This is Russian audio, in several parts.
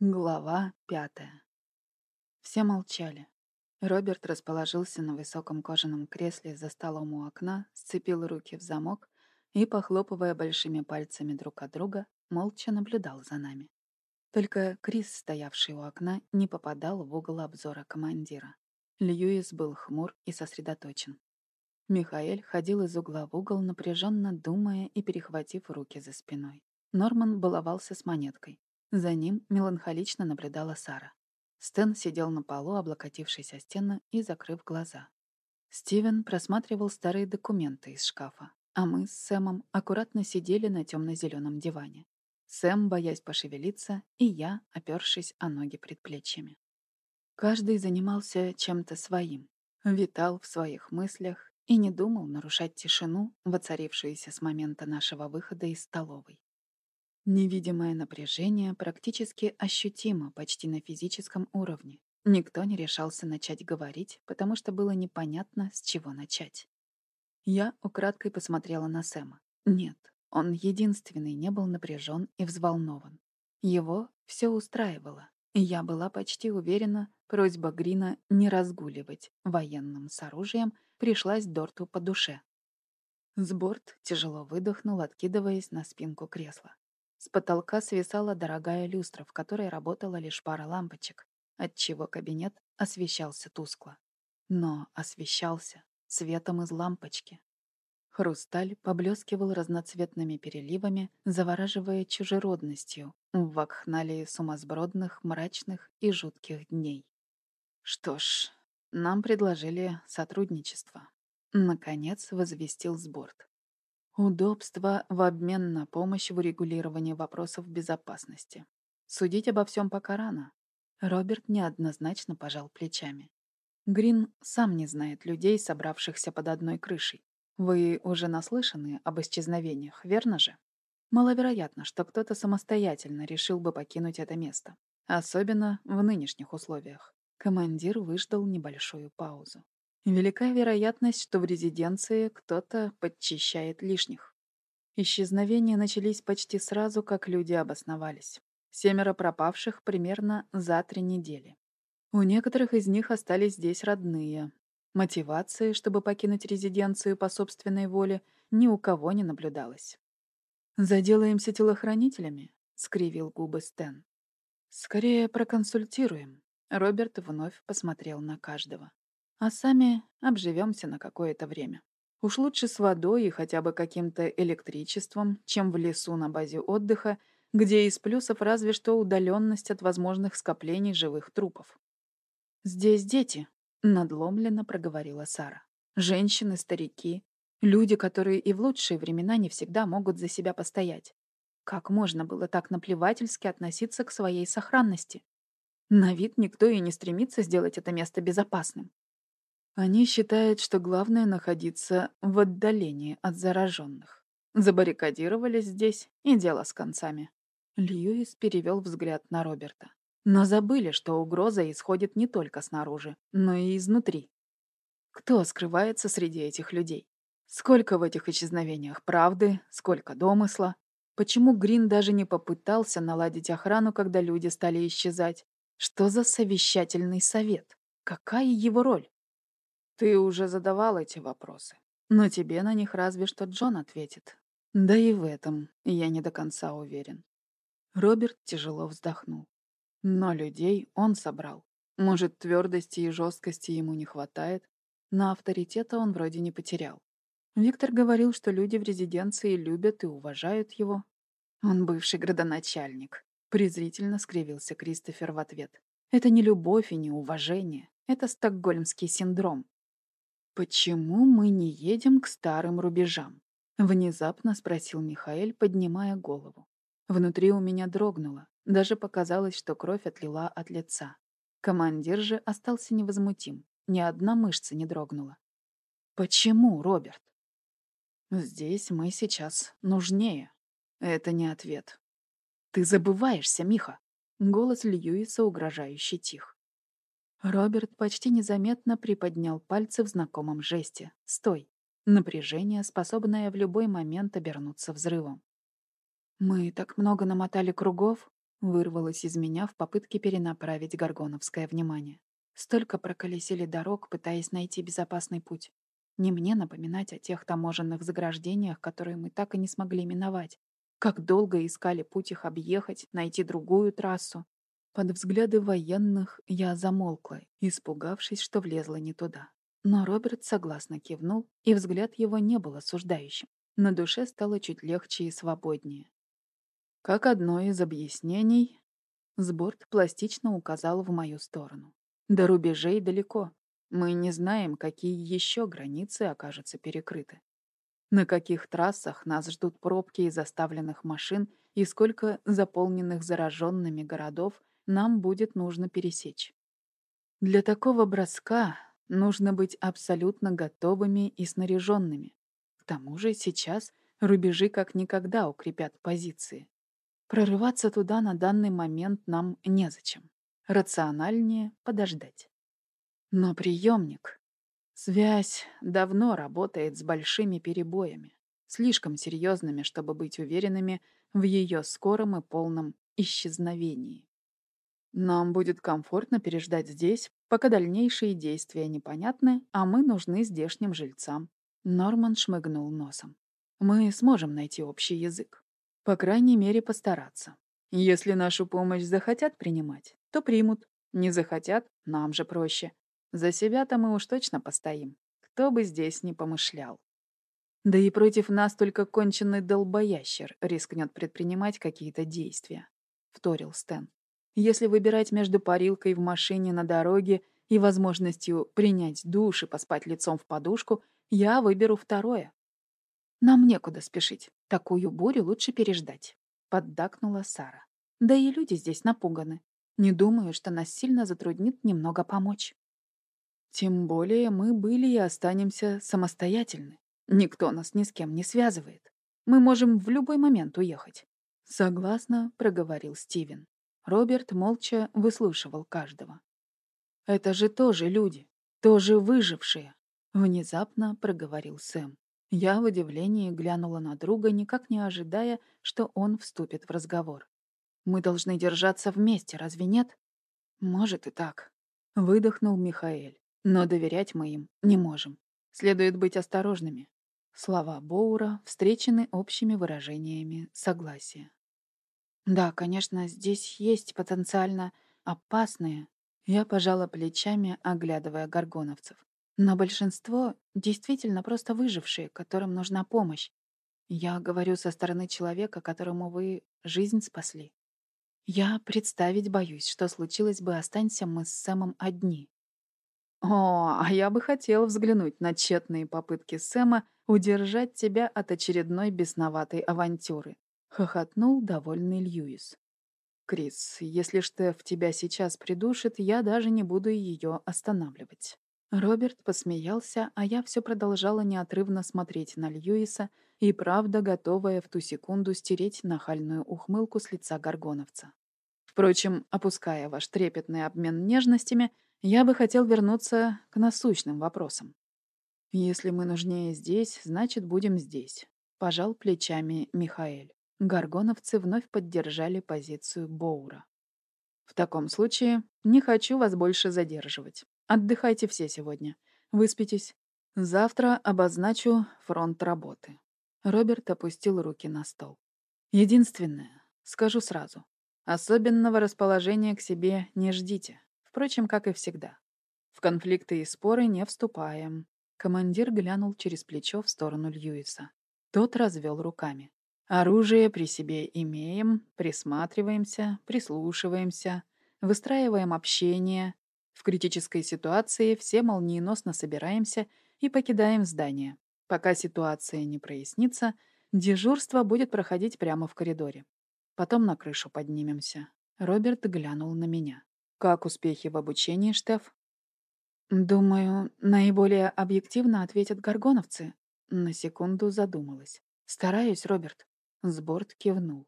Глава пятая. Все молчали. Роберт расположился на высоком кожаном кресле за столом у окна, сцепил руки в замок и, похлопывая большими пальцами друг от друга, молча наблюдал за нами. Только Крис, стоявший у окна, не попадал в угол обзора командира. Льюис был хмур и сосредоточен. Михаэль ходил из угла в угол, напряженно думая и перехватив руки за спиной. Норман баловался с монеткой. За ним меланхолично наблюдала Сара. Стэн сидел на полу, облокотившись о стену и закрыв глаза. Стивен просматривал старые документы из шкафа, а мы с Сэмом аккуратно сидели на темно-зеленом диване. Сэм, боясь пошевелиться, и я, опершись о ноги предплечьями. Каждый занимался чем-то своим, витал в своих мыслях и не думал нарушать тишину, воцарившуюся с момента нашего выхода из столовой. Невидимое напряжение практически ощутимо почти на физическом уровне. Никто не решался начать говорить, потому что было непонятно, с чего начать. Я украдкой посмотрела на Сэма. Нет, он единственный не был напряжен и взволнован. Его все устраивало, и я была почти уверена, просьба Грина не разгуливать военным с оружием пришлась Дорту по душе. Сборт тяжело выдохнул, откидываясь на спинку кресла. С потолка свисала дорогая люстра, в которой работала лишь пара лампочек, отчего кабинет освещался тускло. Но освещался светом из лампочки. Хрусталь поблескивал разноцветными переливами, завораживая чужеродностью в вакхналии сумасбродных, мрачных и жутких дней. Что ж, нам предложили сотрудничество. Наконец возвестил Сборд. Удобство в обмен на помощь в урегулировании вопросов безопасности. Судить обо всем пока рано. Роберт неоднозначно пожал плечами. Грин сам не знает людей, собравшихся под одной крышей. Вы уже наслышаны об исчезновениях, верно же? Маловероятно, что кто-то самостоятельно решил бы покинуть это место. Особенно в нынешних условиях. Командир выждал небольшую паузу. Велика вероятность, что в резиденции кто-то подчищает лишних. Исчезновения начались почти сразу, как люди обосновались. Семеро пропавших примерно за три недели. У некоторых из них остались здесь родные. Мотивации, чтобы покинуть резиденцию по собственной воле, ни у кого не наблюдалось. «Заделаемся телохранителями?» — скривил губы Стэн. «Скорее проконсультируем». Роберт вновь посмотрел на каждого а сами обживемся на какое-то время. Уж лучше с водой и хотя бы каким-то электричеством, чем в лесу на базе отдыха, где из плюсов разве что удаленность от возможных скоплений живых трупов. «Здесь дети», — надломленно проговорила Сара. «Женщины, старики, люди, которые и в лучшие времена не всегда могут за себя постоять. Как можно было так наплевательски относиться к своей сохранности? На вид никто и не стремится сделать это место безопасным. Они считают, что главное находиться в отдалении от зараженных. Забаррикадировались здесь, и дело с концами. Льюис перевел взгляд на Роберта. Но забыли, что угроза исходит не только снаружи, но и изнутри. Кто скрывается среди этих людей? Сколько в этих исчезновениях правды, сколько домысла? Почему Грин даже не попытался наладить охрану, когда люди стали исчезать? Что за совещательный совет? Какая его роль? Ты уже задавал эти вопросы, но тебе на них разве что Джон ответит. Да и в этом я не до конца уверен. Роберт тяжело вздохнул. Но людей он собрал. Может, твердости и жесткости ему не хватает, но авторитета он вроде не потерял. Виктор говорил, что люди в резиденции любят и уважают его. Он бывший градоначальник. Презрительно скривился Кристофер в ответ. Это не любовь и не уважение. Это стокгольмский синдром. «Почему мы не едем к старым рубежам?» — внезапно спросил Михаэль, поднимая голову. Внутри у меня дрогнуло. Даже показалось, что кровь отлила от лица. Командир же остался невозмутим. Ни одна мышца не дрогнула. «Почему, Роберт?» «Здесь мы сейчас нужнее». Это не ответ. «Ты забываешься, Миха!» Голос Льюиса угрожающе тих. Роберт почти незаметно приподнял пальцы в знакомом жесте. «Стой!» Напряжение, способное в любой момент обернуться взрывом. «Мы так много намотали кругов?» Вырвалось из меня в попытке перенаправить горгоновское внимание. Столько проколесили дорог, пытаясь найти безопасный путь. Не мне напоминать о тех таможенных заграждениях, которые мы так и не смогли миновать. Как долго искали путь их объехать, найти другую трассу. Под взгляды военных я замолкла, испугавшись, что влезла не туда. Но Роберт согласно кивнул, и взгляд его не был осуждающим. На душе стало чуть легче и свободнее. Как одно из объяснений, Сборд пластично указал в мою сторону. До рубежей далеко. Мы не знаем, какие еще границы окажутся перекрыты. На каких трассах нас ждут пробки из заставленных машин и сколько заполненных зараженными городов нам будет нужно пересечь. Для такого броска нужно быть абсолютно готовыми и снаряженными. К тому же сейчас рубежи как никогда укрепят позиции. Прорываться туда на данный момент нам незачем. Рациональнее подождать. Но приемник Связь давно работает с большими перебоями, слишком серьезными, чтобы быть уверенными в ее скором и полном исчезновении. Нам будет комфортно переждать здесь, пока дальнейшие действия непонятны, а мы нужны здешним жильцам. Норман шмыгнул носом. Мы сможем найти общий язык. По крайней мере, постараться. Если нашу помощь захотят принимать, то примут. Не захотят, нам же проще. За себя-то мы уж точно постоим. Кто бы здесь ни помышлял. Да и против нас только конченый долбоящер рискнет предпринимать какие-то действия, — вторил Стэн. Если выбирать между парилкой в машине на дороге и возможностью принять душ и поспать лицом в подушку, я выберу второе. Нам некуда спешить. Такую бурю лучше переждать, — поддакнула Сара. Да и люди здесь напуганы. Не думаю, что нас сильно затруднит немного помочь. Тем более мы были и останемся самостоятельны. Никто нас ни с кем не связывает. Мы можем в любой момент уехать. Согласно, проговорил Стивен. Роберт молча выслушивал каждого. Это же тоже люди, тоже выжившие. Внезапно проговорил Сэм. Я в удивлении глянула на друга, никак не ожидая, что он вступит в разговор. Мы должны держаться вместе, разве нет? Может и так. Выдохнул Михаэль. Но доверять мы им не можем. Следует быть осторожными. Слова Боура встречены общими выражениями согласия. Да, конечно, здесь есть потенциально опасные. Я пожала плечами, оглядывая горгоновцев. Но большинство действительно просто выжившие, которым нужна помощь. Я говорю со стороны человека, которому вы жизнь спасли. Я представить боюсь, что случилось бы, останься мы с Сэмом одни. О, а я бы хотел взглянуть на тщетные попытки Сэма удержать тебя от очередной бесноватой авантюры. Хохотнул довольный Льюис. Крис, если Штеф тебя сейчас придушит, я даже не буду ее останавливать. Роберт посмеялся, а я все продолжала неотрывно смотреть на Льюиса и правда готовая в ту секунду стереть нахальную ухмылку с лица горгоновца. Впрочем, опуская ваш трепетный обмен нежностями, я бы хотел вернуться к насущным вопросам. Если мы нужнее здесь, значит, будем здесь. Пожал плечами Михаэль. Горгоновцы вновь поддержали позицию Боура. В таком случае не хочу вас больше задерживать. Отдыхайте все сегодня. Выспитесь. Завтра обозначу фронт работы. Роберт опустил руки на стол. Единственное, скажу сразу, особенного расположения к себе не ждите. Впрочем, как и всегда. В конфликты и споры не вступаем. Командир глянул через плечо в сторону Льюиса. Тот развел руками. Оружие при себе имеем, присматриваемся, прислушиваемся, выстраиваем общение. В критической ситуации все молниеносно собираемся и покидаем здание. Пока ситуация не прояснится, дежурство будет проходить прямо в коридоре. Потом на крышу поднимемся. Роберт глянул на меня. Как успехи в обучении, Штеф? Думаю, наиболее объективно ответят горгоновцы. На секунду задумалась. Стараюсь, Роберт. Сборд кивнул.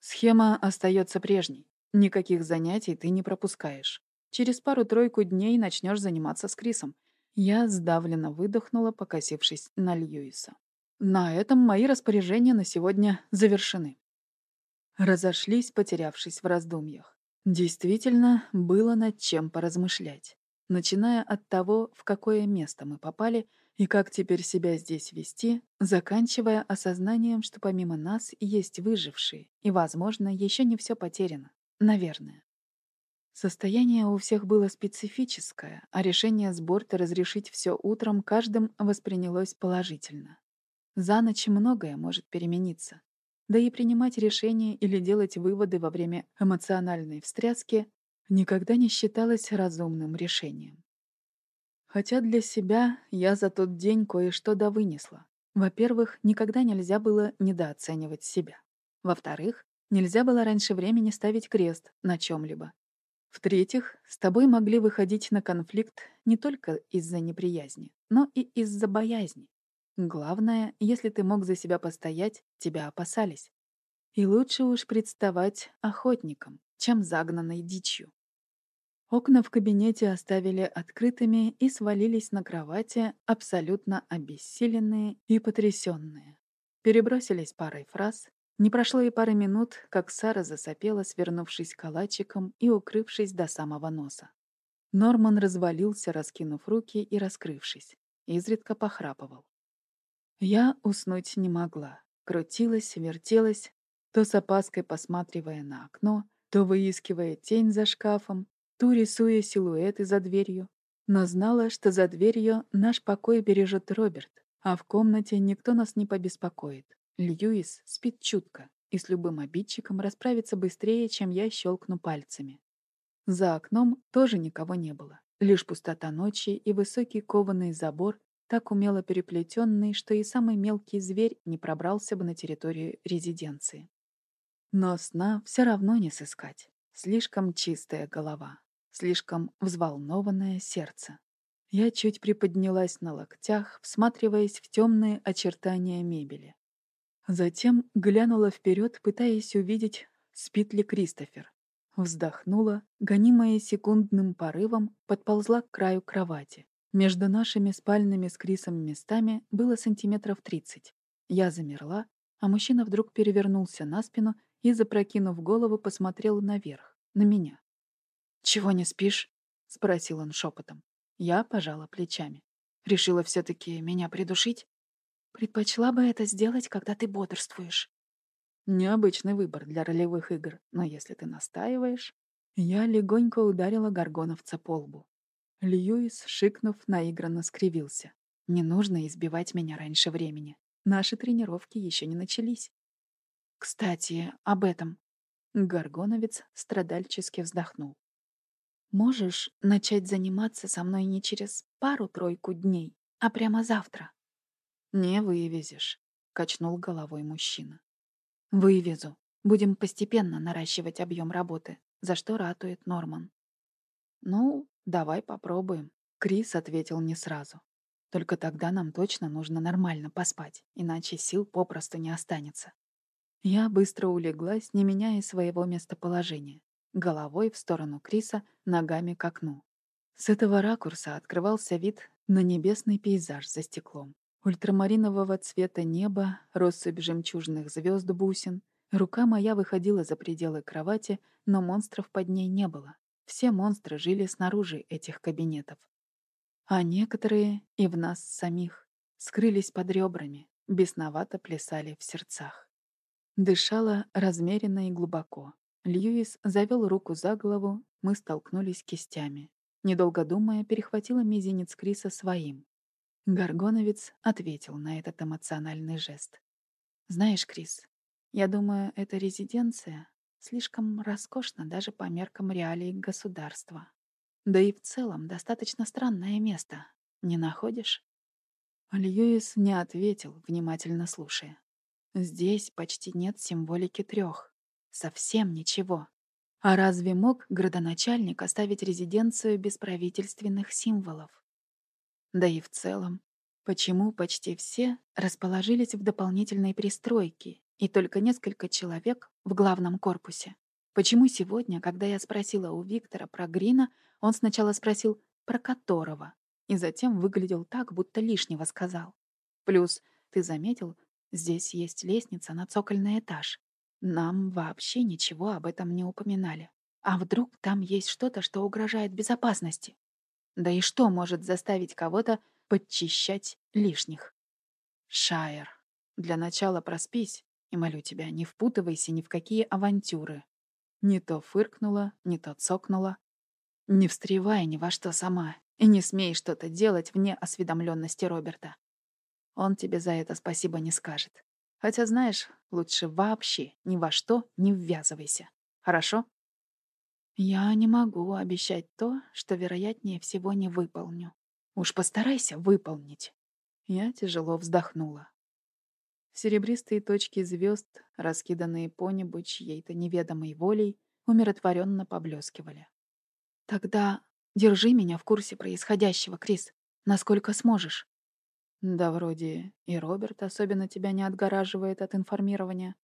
Схема остается прежней. Никаких занятий ты не пропускаешь. Через пару-тройку дней начнешь заниматься с Крисом. Я сдавленно выдохнула, покосившись на Льюиса. На этом мои распоряжения на сегодня завершены. разошлись, потерявшись в раздумьях. Действительно, было над чем поразмышлять. Начиная от того, в какое место мы попали и как теперь себя здесь вести, заканчивая осознанием, что помимо нас есть выжившие, и, возможно, еще не все потеряно. Наверное. Состояние у всех было специфическое, а решение с борта разрешить все утром каждым воспринялось положительно. За ночь многое может перемениться. Да и принимать решения или делать выводы во время эмоциональной встряски никогда не считалось разумным решением. Хотя для себя я за тот день кое-что довынесла. Во-первых, никогда нельзя было недооценивать себя. Во-вторых, нельзя было раньше времени ставить крест на чем либо В-третьих, с тобой могли выходить на конфликт не только из-за неприязни, но и из-за боязни. Главное, если ты мог за себя постоять, тебя опасались. И лучше уж представать охотником, чем загнанной дичью. Окна в кабинете оставили открытыми и свалились на кровати, абсолютно обессиленные и потрясенные. Перебросились парой фраз. Не прошло и пары минут, как Сара засопела, свернувшись калачиком и укрывшись до самого носа. Норман развалился, раскинув руки и раскрывшись. Изредка похрапывал. Я уснуть не могла. Крутилась, вертелась, то с опаской посматривая на окно, то выискивая тень за шкафом, то рисуя силуэты за дверью, но знала, что за дверью наш покой бережет Роберт, а в комнате никто нас не побеспокоит. Льюис спит чутко и с любым обидчиком расправится быстрее, чем я щелкну пальцами. За окном тоже никого не было. Лишь пустота ночи и высокий кованый забор, так умело переплетенный, что и самый мелкий зверь не пробрался бы на территорию резиденции. Но сна все равно не сыскать. Слишком чистая голова слишком взволнованное сердце. Я чуть приподнялась на локтях, всматриваясь в темные очертания мебели. Затем глянула вперед, пытаясь увидеть, спит ли Кристофер. Вздохнула, гонимая секундным порывом, подползла к краю кровати. Между нашими спальными с Крисом местами было сантиметров тридцать. Я замерла, а мужчина вдруг перевернулся на спину и, запрокинув голову, посмотрел наверх, на меня. «Чего не спишь?» — спросил он шепотом. Я пожала плечами. Решила все таки меня придушить? Предпочла бы это сделать, когда ты бодрствуешь. Необычный выбор для ролевых игр, но если ты настаиваешь... Я легонько ударила горгоновца по лбу. Льюис, шикнув, наигранно скривился. «Не нужно избивать меня раньше времени. Наши тренировки еще не начались». «Кстати, об этом». Горгоновец страдальчески вздохнул. Можешь начать заниматься со мной не через пару-тройку дней, а прямо завтра?» «Не вывезешь», — качнул головой мужчина. «Вывезу. Будем постепенно наращивать объем работы, за что ратует Норман». «Ну, давай попробуем», — Крис ответил не сразу. «Только тогда нам точно нужно нормально поспать, иначе сил попросту не останется». Я быстро улеглась, не меняя своего местоположения головой в сторону Криса, ногами к окну. С этого ракурса открывался вид на небесный пейзаж за стеклом. Ультрамаринового цвета небо, россыпь жемчужных звезд бусин. Рука моя выходила за пределы кровати, но монстров под ней не было. Все монстры жили снаружи этих кабинетов. А некоторые, и в нас самих, скрылись под ребрами, бесновато плясали в сердцах. Дышала размеренно и глубоко, Льюис завел руку за голову, мы столкнулись кистями. Недолго думая, перехватила мизинец Криса своим. Горгоновец ответил на этот эмоциональный жест. «Знаешь, Крис, я думаю, эта резиденция слишком роскошна даже по меркам реалий государства. Да и в целом достаточно странное место, не находишь?» Льюис не ответил, внимательно слушая. «Здесь почти нет символики трех. Совсем ничего. А разве мог градоначальник оставить резиденцию без правительственных символов? Да и в целом, почему почти все расположились в дополнительной пристройке и только несколько человек в главном корпусе? Почему сегодня, когда я спросила у Виктора про Грина, он сначала спросил про которого, и затем выглядел так, будто лишнего сказал? Плюс, ты заметил, здесь есть лестница на цокольный этаж. Нам вообще ничего об этом не упоминали. А вдруг там есть что-то, что угрожает безопасности? Да и что может заставить кого-то подчищать лишних? Шайер, для начала проспись, и молю тебя, не впутывайся ни в какие авантюры. Не то фыркнула, не то цокнула. Не встревай ни во что сама, и не смей что-то делать вне осведомленности Роберта. Он тебе за это спасибо не скажет. Хотя, знаешь, лучше вообще ни во что не ввязывайся. Хорошо? Я не могу обещать то, что, вероятнее всего, не выполню. Уж постарайся выполнить. Я тяжело вздохнула. Серебристые точки звезд, раскиданные по небу чьей-то неведомой волей, умиротворенно поблескивали. Тогда держи меня в курсе происходящего, Крис, насколько сможешь. Да вроде и Роберт особенно тебя не отгораживает от информирования.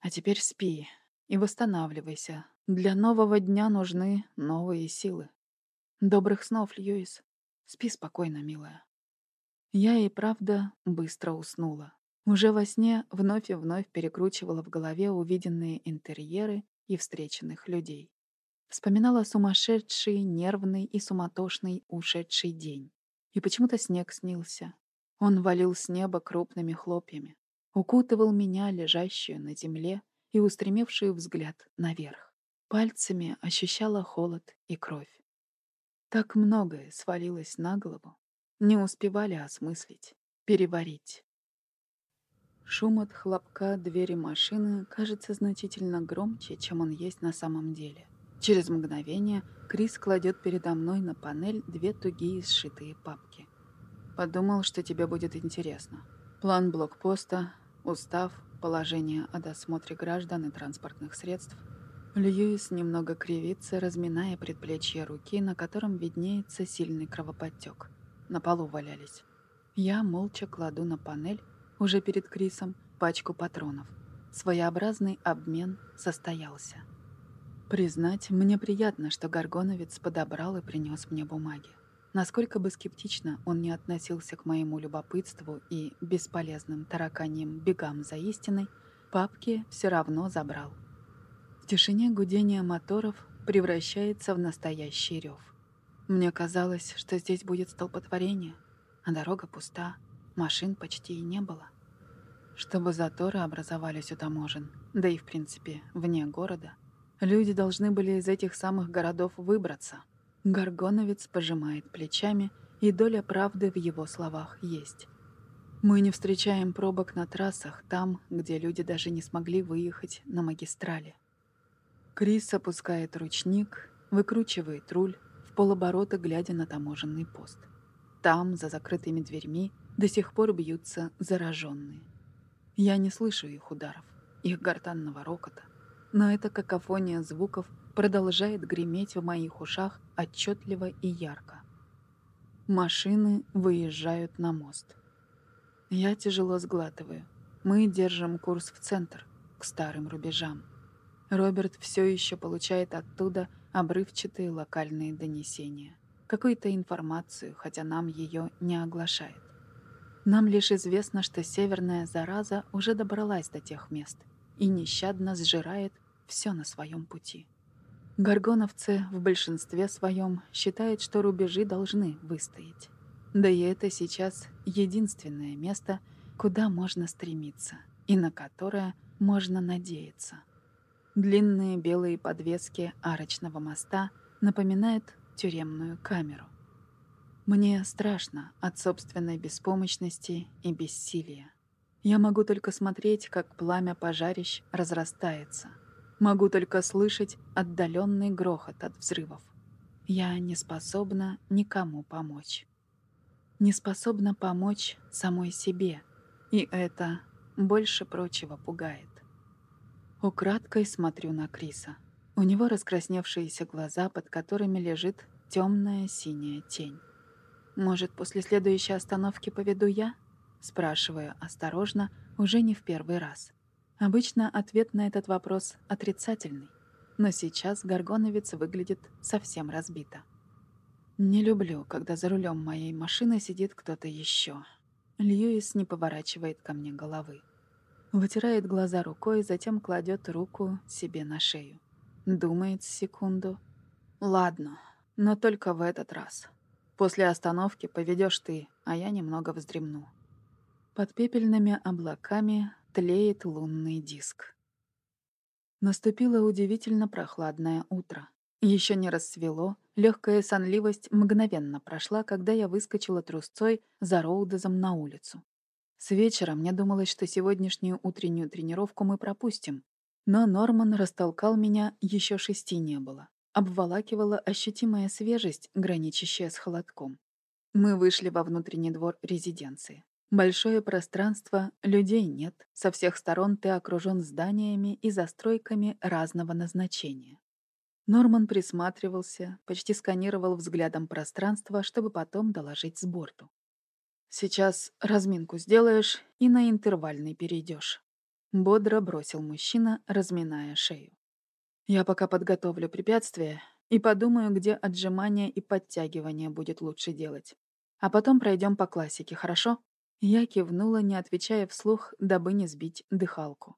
А теперь спи и восстанавливайся, для нового дня нужны новые силы. Добрых снов, Льюис. Спи спокойно, милая. Я и правда быстро уснула. Уже во сне вновь и вновь перекручивала в голове увиденные интерьеры и встреченных людей. Вспоминала сумасшедший, нервный и суматошный ушедший день. И почему-то снег снился. Он валил с неба крупными хлопьями, укутывал меня, лежащую на земле и устремившую взгляд наверх. Пальцами ощущала холод и кровь. Так многое свалилось на голову. Не успевали осмыслить, переварить. Шум от хлопка двери машины кажется значительно громче, чем он есть на самом деле. Через мгновение Крис кладет передо мной на панель две тугие сшитые папки. Подумал, что тебе будет интересно. План блокпоста, устав, положение о досмотре граждан и транспортных средств — Льюис немного кривится, разминая предплечье руки, на котором виднеется сильный кровоподтек. На полу валялись. Я молча кладу на панель, уже перед Крисом, пачку патронов. Своеобразный обмен состоялся. Признать, мне приятно, что Горгоновец подобрал и принес мне бумаги. Насколько бы скептично он не относился к моему любопытству и бесполезным тараканьим бегам за истиной, папки все равно забрал тишине гудение моторов превращается в настоящий рев. Мне казалось, что здесь будет столпотворение, а дорога пуста, машин почти и не было. Чтобы заторы образовались у таможен, да и в принципе вне города, люди должны были из этих самых городов выбраться. Горгоновец пожимает плечами, и доля правды в его словах есть. Мы не встречаем пробок на трассах там, где люди даже не смогли выехать на магистрали. Крис опускает ручник, выкручивает руль, в полоборота глядя на таможенный пост. Там, за закрытыми дверьми, до сих пор бьются зараженные. Я не слышу их ударов, их гортанного рокота, но эта какофония звуков продолжает греметь в моих ушах отчетливо и ярко. Машины выезжают на мост. Я тяжело сглатываю. Мы держим курс в центр, к старым рубежам. Роберт все еще получает оттуда обрывчатые локальные донесения. Какую-то информацию, хотя нам ее не оглашает. Нам лишь известно, что северная зараза уже добралась до тех мест и нещадно сжирает все на своем пути. Горгоновцы в большинстве своем считают, что рубежи должны выстоять. Да и это сейчас единственное место, куда можно стремиться и на которое можно надеяться. Длинные белые подвески арочного моста напоминают тюремную камеру. Мне страшно от собственной беспомощности и бессилия. Я могу только смотреть, как пламя пожарищ разрастается. Могу только слышать отдаленный грохот от взрывов. Я не способна никому помочь. Не способна помочь самой себе. И это больше прочего пугает. Украдкой смотрю на Криса. У него раскрасневшиеся глаза, под которыми лежит темная синяя тень. «Может, после следующей остановки поведу я?» Спрашиваю осторожно, уже не в первый раз. Обычно ответ на этот вопрос отрицательный, но сейчас Горгоновец выглядит совсем разбито. Не люблю, когда за рулем моей машины сидит кто-то еще. Льюис не поворачивает ко мне головы. Вытирает глаза рукой, затем кладет руку себе на шею. Думает секунду. «Ладно, но только в этот раз. После остановки поведешь ты, а я немного вздремну». Под пепельными облаками тлеет лунный диск. Наступило удивительно прохладное утро. Еще не рассвело, легкая сонливость мгновенно прошла, когда я выскочила трусцой за Роудезом на улицу. С вечера мне думалось, что сегодняшнюю утреннюю тренировку мы пропустим, но Норман растолкал меня, еще шести не было. Обволакивала ощутимая свежесть, граничащая с холодком. Мы вышли во внутренний двор резиденции. Большое пространство, людей нет, со всех сторон ты окружен зданиями и застройками разного назначения. Норман присматривался, почти сканировал взглядом пространство, чтобы потом доложить с борту. «Сейчас разминку сделаешь и на интервальный перейдешь», — бодро бросил мужчина, разминая шею. «Я пока подготовлю препятствия и подумаю, где отжимания и подтягивания будет лучше делать. А потом пройдем по классике, хорошо?» Я кивнула, не отвечая вслух, дабы не сбить дыхалку.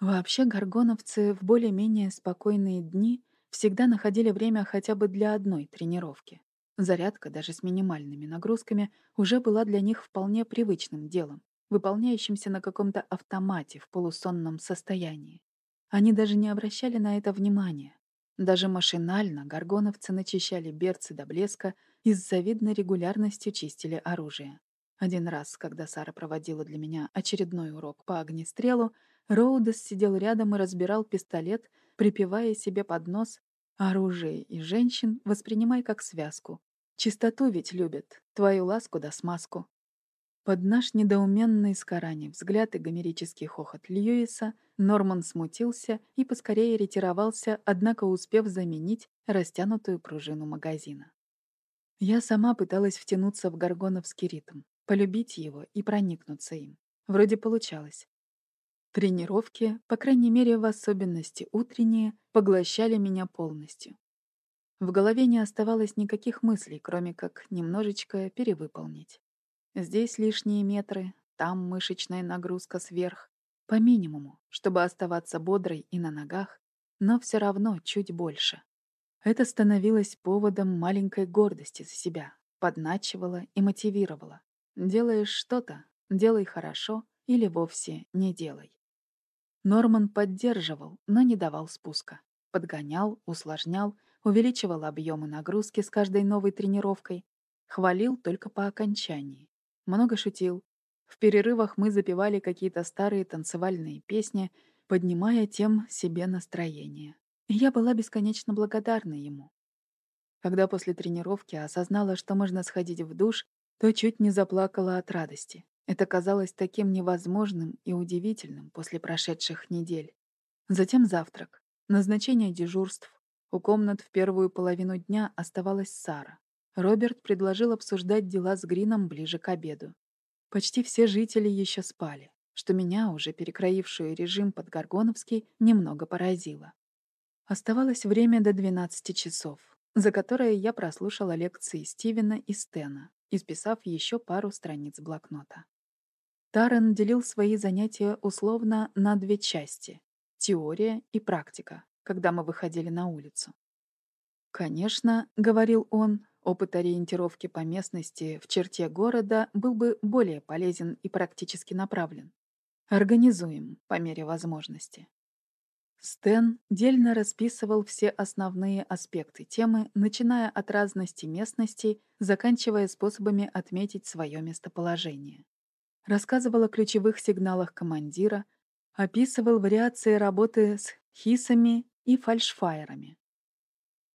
Вообще горгоновцы в более-менее спокойные дни всегда находили время хотя бы для одной тренировки. Зарядка, даже с минимальными нагрузками, уже была для них вполне привычным делом, выполняющимся на каком-то автомате в полусонном состоянии. Они даже не обращали на это внимания. Даже машинально горгоновцы начищали берцы до блеска и с завидной регулярностью чистили оружие. Один раз, когда Сара проводила для меня очередной урок по огнестрелу, Роудес сидел рядом и разбирал пистолет, припевая себе под нос «Оружие и женщин воспринимай как связку. Чистоту ведь любят, твою ласку да смазку». Под наш недоуменный с взгляд и гомерический хохот Льюиса Норман смутился и поскорее ретировался, однако успев заменить растянутую пружину магазина. Я сама пыталась втянуться в горгоновский ритм полюбить его и проникнуться им. Вроде получалось. Тренировки, по крайней мере в особенности утренние, поглощали меня полностью. В голове не оставалось никаких мыслей, кроме как немножечко перевыполнить. Здесь лишние метры, там мышечная нагрузка сверх, по минимуму, чтобы оставаться бодрой и на ногах, но все равно чуть больше. Это становилось поводом маленькой гордости за себя, подначивало и мотивировало. Делаешь что-то, делай хорошо или вовсе не делай. Норман поддерживал, но не давал спуска. Подгонял, усложнял, увеличивал объемы нагрузки с каждой новой тренировкой. Хвалил только по окончании. Много шутил. В перерывах мы запевали какие-то старые танцевальные песни, поднимая тем себе настроение. И я была бесконечно благодарна ему. Когда после тренировки осознала, что можно сходить в душ то чуть не заплакала от радости. Это казалось таким невозможным и удивительным после прошедших недель. Затем завтрак, назначение дежурств. У комнат в первую половину дня оставалась Сара. Роберт предложил обсуждать дела с Грином ближе к обеду. Почти все жители еще спали, что меня, уже перекроившую режим под Горгоновский, немного поразило. Оставалось время до 12 часов, за которое я прослушала лекции Стивена и Стена, исписав еще пару страниц блокнота. Тарен делил свои занятия условно на две части — теория и практика, когда мы выходили на улицу. «Конечно», — говорил он, — опыт ориентировки по местности в черте города был бы более полезен и практически направлен. Организуем по мере возможности. Стэн дельно расписывал все основные аспекты темы, начиная от разности местностей, заканчивая способами отметить свое местоположение. Рассказывал о ключевых сигналах командира, описывал вариации работы с хисами и фальшфайерами.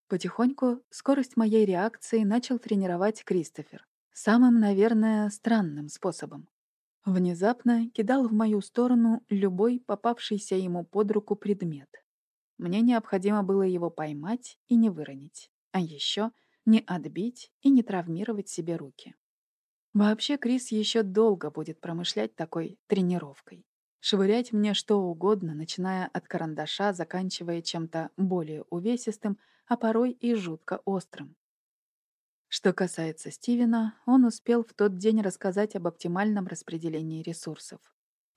Потихоньку скорость моей реакции начал тренировать Кристофер. Самым, наверное, странным способом. Внезапно кидал в мою сторону любой попавшийся ему под руку предмет. Мне необходимо было его поймать и не выронить, а еще не отбить и не травмировать себе руки. Вообще Крис еще долго будет промышлять такой тренировкой. Швырять мне что угодно, начиная от карандаша, заканчивая чем-то более увесистым, а порой и жутко острым. Что касается Стивена, он успел в тот день рассказать об оптимальном распределении ресурсов.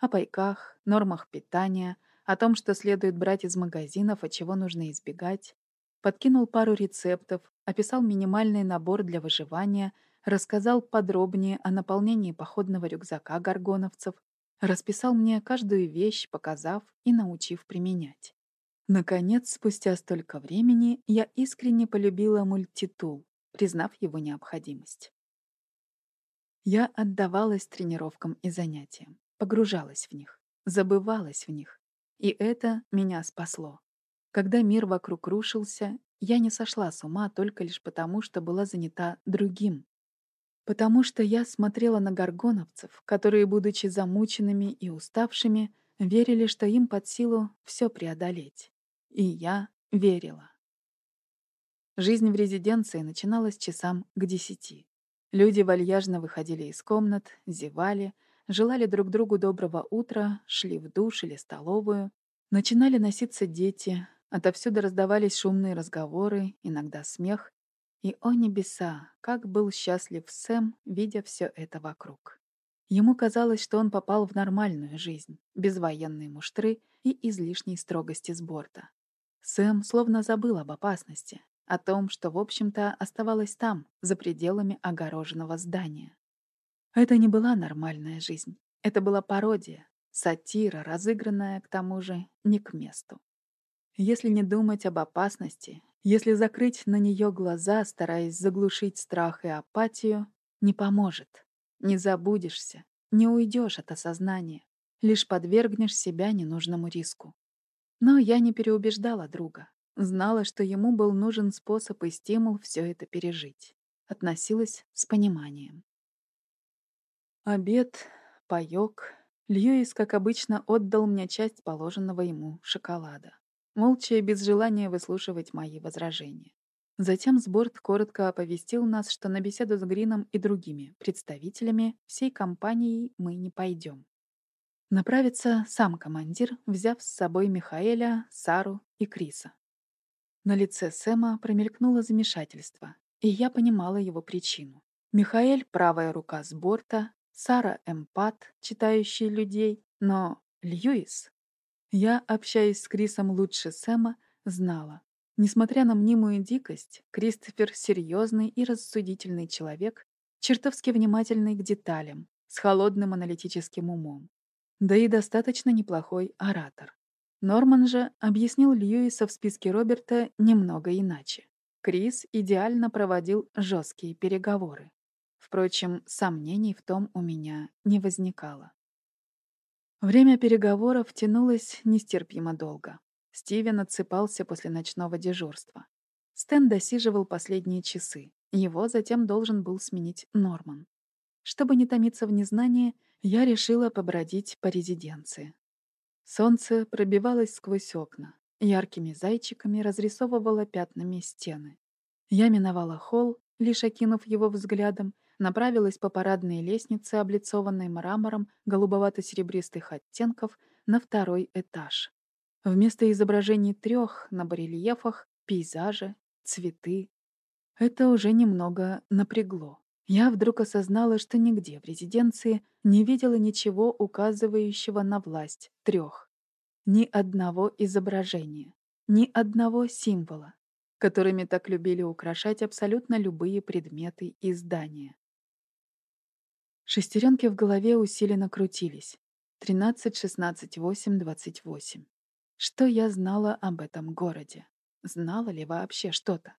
о пайках, нормах питания, о том, что следует брать из магазинов, а чего нужно избегать. Подкинул пару рецептов, описал минимальный набор для выживания, рассказал подробнее о наполнении походного рюкзака горгоновцев, расписал мне каждую вещь, показав и научив применять. Наконец, спустя столько времени, я искренне полюбила мультитул, признав его необходимость. Я отдавалась тренировкам и занятиям, погружалась в них, забывалась в них, и это меня спасло. Когда мир вокруг рушился, я не сошла с ума только лишь потому, что была занята другим. Потому что я смотрела на горгоновцев, которые, будучи замученными и уставшими, верили, что им под силу все преодолеть. И я верила. Жизнь в резиденции начиналась часам к десяти. Люди вальяжно выходили из комнат, зевали, желали друг другу доброго утра, шли в душ или столовую. Начинали носиться дети, отовсюду раздавались шумные разговоры, иногда смех. И, о небеса, как был счастлив Сэм, видя все это вокруг. Ему казалось, что он попал в нормальную жизнь, без военной муштры и излишней строгости с борта. Сэм словно забыл об опасности, о том, что, в общем-то, оставалось там, за пределами огороженного здания. Это не была нормальная жизнь. Это была пародия, сатира, разыгранная, к тому же, не к месту. Если не думать об опасности, если закрыть на нее глаза, стараясь заглушить страх и апатию, не поможет. Не забудешься, не уйдешь от осознания, лишь подвергнешь себя ненужному риску. Но я не переубеждала друга. Знала, что ему был нужен способ и стимул все это пережить. Относилась с пониманием. Обед, паёк. Льюис, как обычно, отдал мне часть положенного ему шоколада. Молча и без желания выслушивать мои возражения. Затем сборд коротко оповестил нас, что на беседу с Грином и другими представителями всей компании мы не пойдем. Направится сам командир, взяв с собой Михаэля, Сару и Криса. На лице Сэма промелькнуло замешательство, и я понимала его причину. Михаэль — правая рука с борта, Сара — эмпат, читающий людей, но Льюис... Я, общаясь с Крисом лучше Сэма, знала. Несмотря на мнимую дикость, Кристофер — серьезный и рассудительный человек, чертовски внимательный к деталям, с холодным аналитическим умом да и достаточно неплохой оратор. Норман же объяснил Льюиса в списке Роберта немного иначе. Крис идеально проводил жесткие переговоры. Впрочем, сомнений в том у меня не возникало. Время переговоров тянулось нестерпимо долго. Стивен отсыпался после ночного дежурства. Стэн досиживал последние часы. Его затем должен был сменить Норман. Чтобы не томиться в незнании, я решила побродить по резиденции. Солнце пробивалось сквозь окна, яркими зайчиками разрисовывало пятнами стены. Я миновала холл, лишь окинув его взглядом, направилась по парадной лестнице, облицованной мрамором голубовато-серебристых оттенков, на второй этаж. Вместо изображений трех на барельефах — пейзажи, цветы. Это уже немного напрягло. Я вдруг осознала, что нигде в резиденции не видела ничего, указывающего на власть трех. Ни одного изображения, ни одного символа, которыми так любили украшать абсолютно любые предметы и здания. Шестеренки в голове усиленно крутились. 13, 16, 8, 28. Что я знала об этом городе? Знала ли вообще что-то?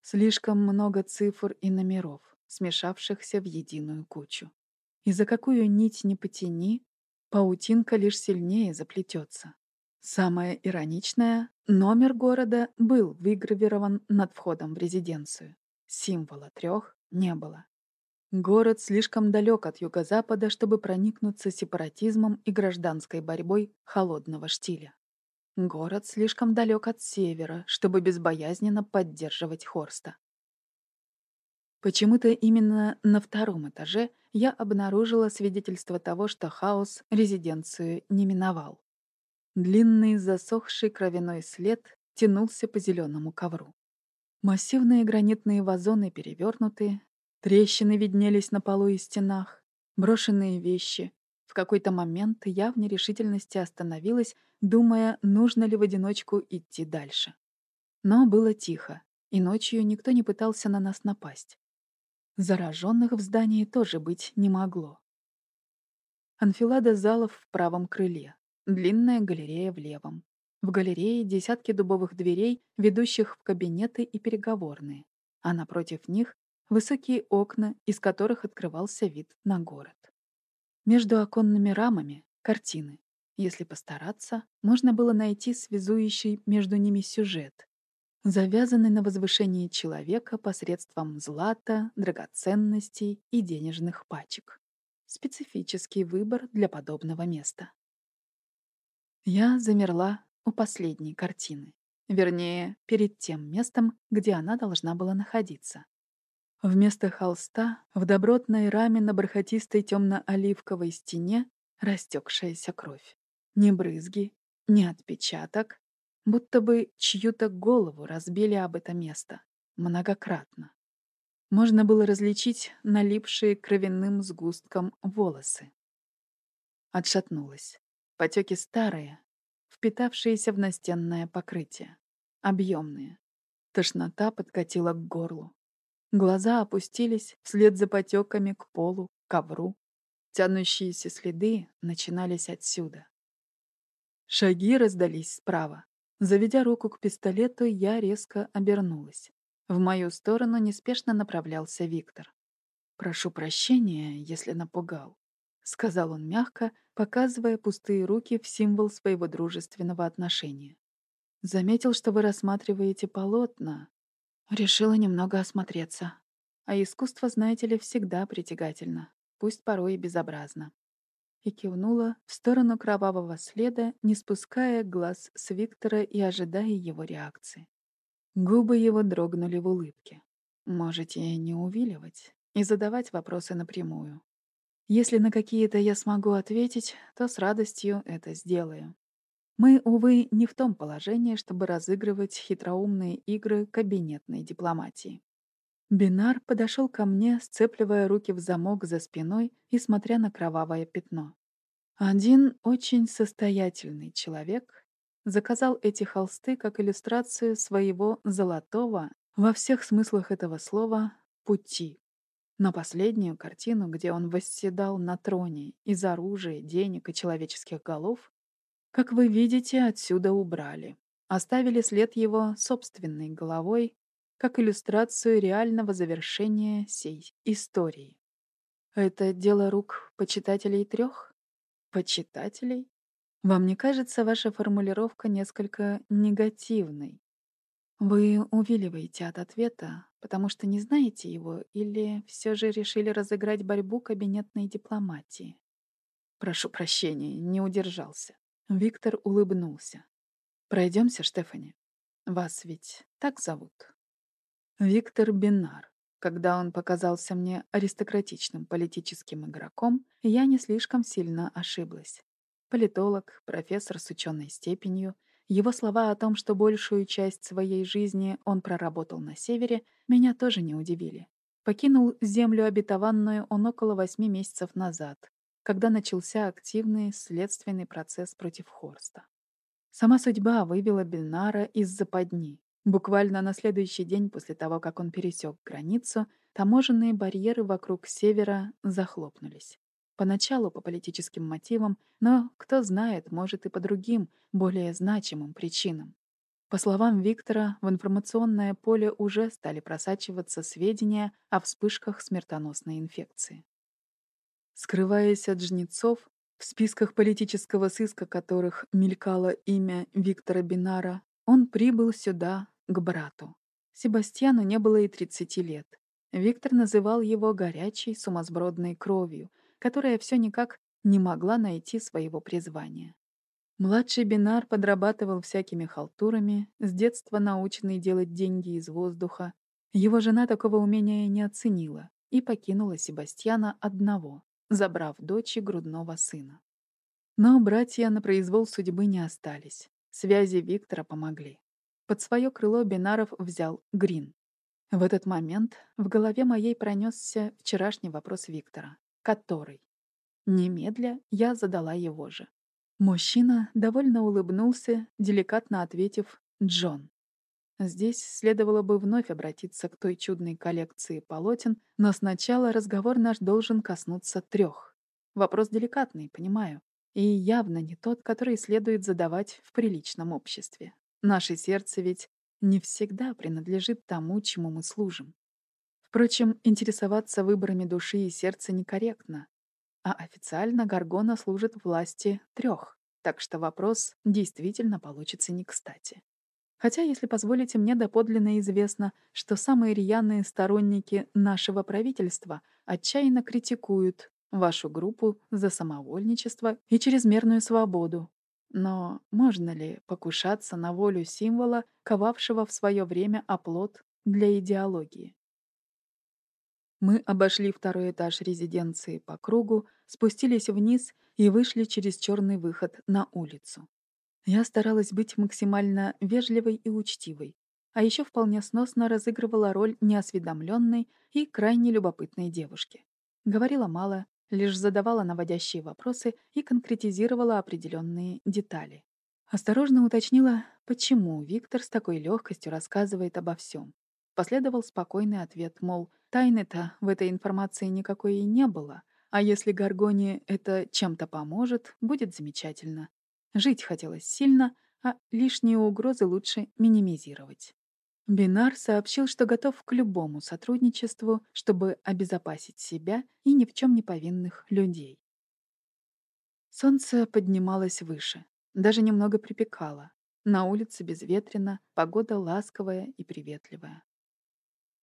Слишком много цифр и номеров смешавшихся в единую кучу. И за какую нить не потяни, паутинка лишь сильнее заплетется. Самое ироничное, номер города был выгравирован над входом в резиденцию. Символа трех не было. Город слишком далек от юго-запада, чтобы проникнуться сепаратизмом и гражданской борьбой холодного штиля. Город слишком далек от севера, чтобы безбоязненно поддерживать Хорста. Почему-то именно на втором этаже я обнаружила свидетельство того, что хаос резиденцию не миновал. Длинный засохший кровяной след тянулся по зеленому ковру. Массивные гранитные вазоны перевернуты, трещины виднелись на полу и стенах, брошенные вещи. В какой-то момент я в нерешительности остановилась, думая, нужно ли в одиночку идти дальше. Но было тихо, и ночью никто не пытался на нас напасть. Зараженных в здании тоже быть не могло. Анфилада залов в правом крыле, длинная галерея в левом. В галерее десятки дубовых дверей, ведущих в кабинеты и переговорные, а напротив них — высокие окна, из которых открывался вид на город. Между оконными рамами — картины. Если постараться, можно было найти связующий между ними сюжет, завязанный на возвышении человека посредством злата, драгоценностей и денежных пачек. Специфический выбор для подобного места. Я замерла у последней картины. Вернее, перед тем местом, где она должна была находиться. Вместо холста в добротной раме на бархатистой темно-оливковой стене растекшаяся кровь. Ни брызги, ни отпечаток, будто бы чью-то голову разбили об это место. Многократно можно было различить налипшие кровяным сгустком волосы. Отшатнулась. Потеки старые, впитавшиеся в настенное покрытие. Объемные. Тошнота подкатила к горлу. Глаза опустились вслед за потеками к полу, ковру. Тянущиеся следы начинались отсюда. Шаги раздались справа. Заведя руку к пистолету, я резко обернулась. В мою сторону неспешно направлялся Виктор. «Прошу прощения, если напугал», — сказал он мягко, показывая пустые руки в символ своего дружественного отношения. «Заметил, что вы рассматриваете полотна. Решила немного осмотреться. А искусство, знаете ли, всегда притягательно, пусть порой и безобразно». И кивнула в сторону кровавого следа, не спуская глаз с Виктора и ожидая его реакции. Губы его дрогнули в улыбке. Можете не увиливать и задавать вопросы напрямую. Если на какие-то я смогу ответить, то с радостью это сделаю. Мы, увы, не в том положении, чтобы разыгрывать хитроумные игры кабинетной дипломатии. Бинар подошел ко мне, сцепливая руки в замок за спиной и смотря на кровавое пятно. Один очень состоятельный человек заказал эти холсты как иллюстрацию своего золотого, во всех смыслах этого слова, пути. Но последнюю картину, где он восседал на троне из оружия, денег и человеческих голов, как вы видите, отсюда убрали. Оставили след его собственной головой, как иллюстрацию реального завершения сей истории. Это дело рук почитателей трех? Почитателей? Вам не кажется ваша формулировка несколько негативной? Вы увиливаете от ответа, потому что не знаете его, или все же решили разыграть борьбу кабинетной дипломатии? Прошу прощения, не удержался. Виктор улыбнулся. Пройдемся, Штефани. Вас ведь так зовут? Виктор Бинар. Когда он показался мне аристократичным политическим игроком, я не слишком сильно ошиблась. Политолог, профессор с ученой степенью. Его слова о том, что большую часть своей жизни он проработал на севере, меня тоже не удивили. Покинул землю обетованную он около восьми месяцев назад, когда начался активный следственный процесс против Хорста. Сама судьба вывела Бельнара из западни. Буквально на следующий день после того, как он пересек границу, таможенные барьеры вокруг севера захлопнулись. Поначалу по политическим мотивам, но, кто знает, может и по другим, более значимым причинам. По словам Виктора, в информационное поле уже стали просачиваться сведения о вспышках смертоносной инфекции. Скрываясь от жнецов, в списках политического сыска которых мелькало имя Виктора Бинара, он прибыл сюда, к брату. Себастьяну не было и 30 лет. Виктор называл его горячей, сумасбродной кровью — которая все никак не могла найти своего призвания. Младший Бинар подрабатывал всякими халтурами, с детства наученный делать деньги из воздуха. Его жена такого умения не оценила и покинула Себастьяна одного, забрав дочь и грудного сына. Но братья на произвол судьбы не остались. Связи Виктора помогли. Под свое крыло Бинаров взял Грин. В этот момент в голове моей пронесся вчерашний вопрос Виктора. Который? Немедля я задала его же. Мужчина довольно улыбнулся, деликатно ответив «Джон». Здесь следовало бы вновь обратиться к той чудной коллекции полотен, но сначала разговор наш должен коснуться трех. Вопрос деликатный, понимаю, и явно не тот, который следует задавать в приличном обществе. Наше сердце ведь не всегда принадлежит тому, чему мы служим. Впрочем, интересоваться выборами души и сердца некорректно, а официально Гаргона служит власти трех, так что вопрос действительно получится не кстати. Хотя, если позволите, мне доподлинно известно, что самые рьяные сторонники нашего правительства отчаянно критикуют вашу группу за самовольничество и чрезмерную свободу. Но можно ли покушаться на волю символа, ковавшего в свое время оплот для идеологии? Мы обошли второй этаж резиденции по кругу, спустились вниз и вышли через черный выход на улицу. Я старалась быть максимально вежливой и учтивой, а еще вполне сносно разыгрывала роль неосведомленной и крайне любопытной девушки. Говорила мало, лишь задавала наводящие вопросы и конкретизировала определенные детали. Осторожно уточнила, почему Виктор с такой легкостью рассказывает обо всем. Последовал спокойный ответ, мол, тайны-то в этой информации никакой и не было, а если Гаргоне это чем-то поможет, будет замечательно. Жить хотелось сильно, а лишние угрозы лучше минимизировать. Бинар сообщил, что готов к любому сотрудничеству, чтобы обезопасить себя и ни в чем не повинных людей. Солнце поднималось выше, даже немного припекало. На улице безветренно, погода ласковая и приветливая.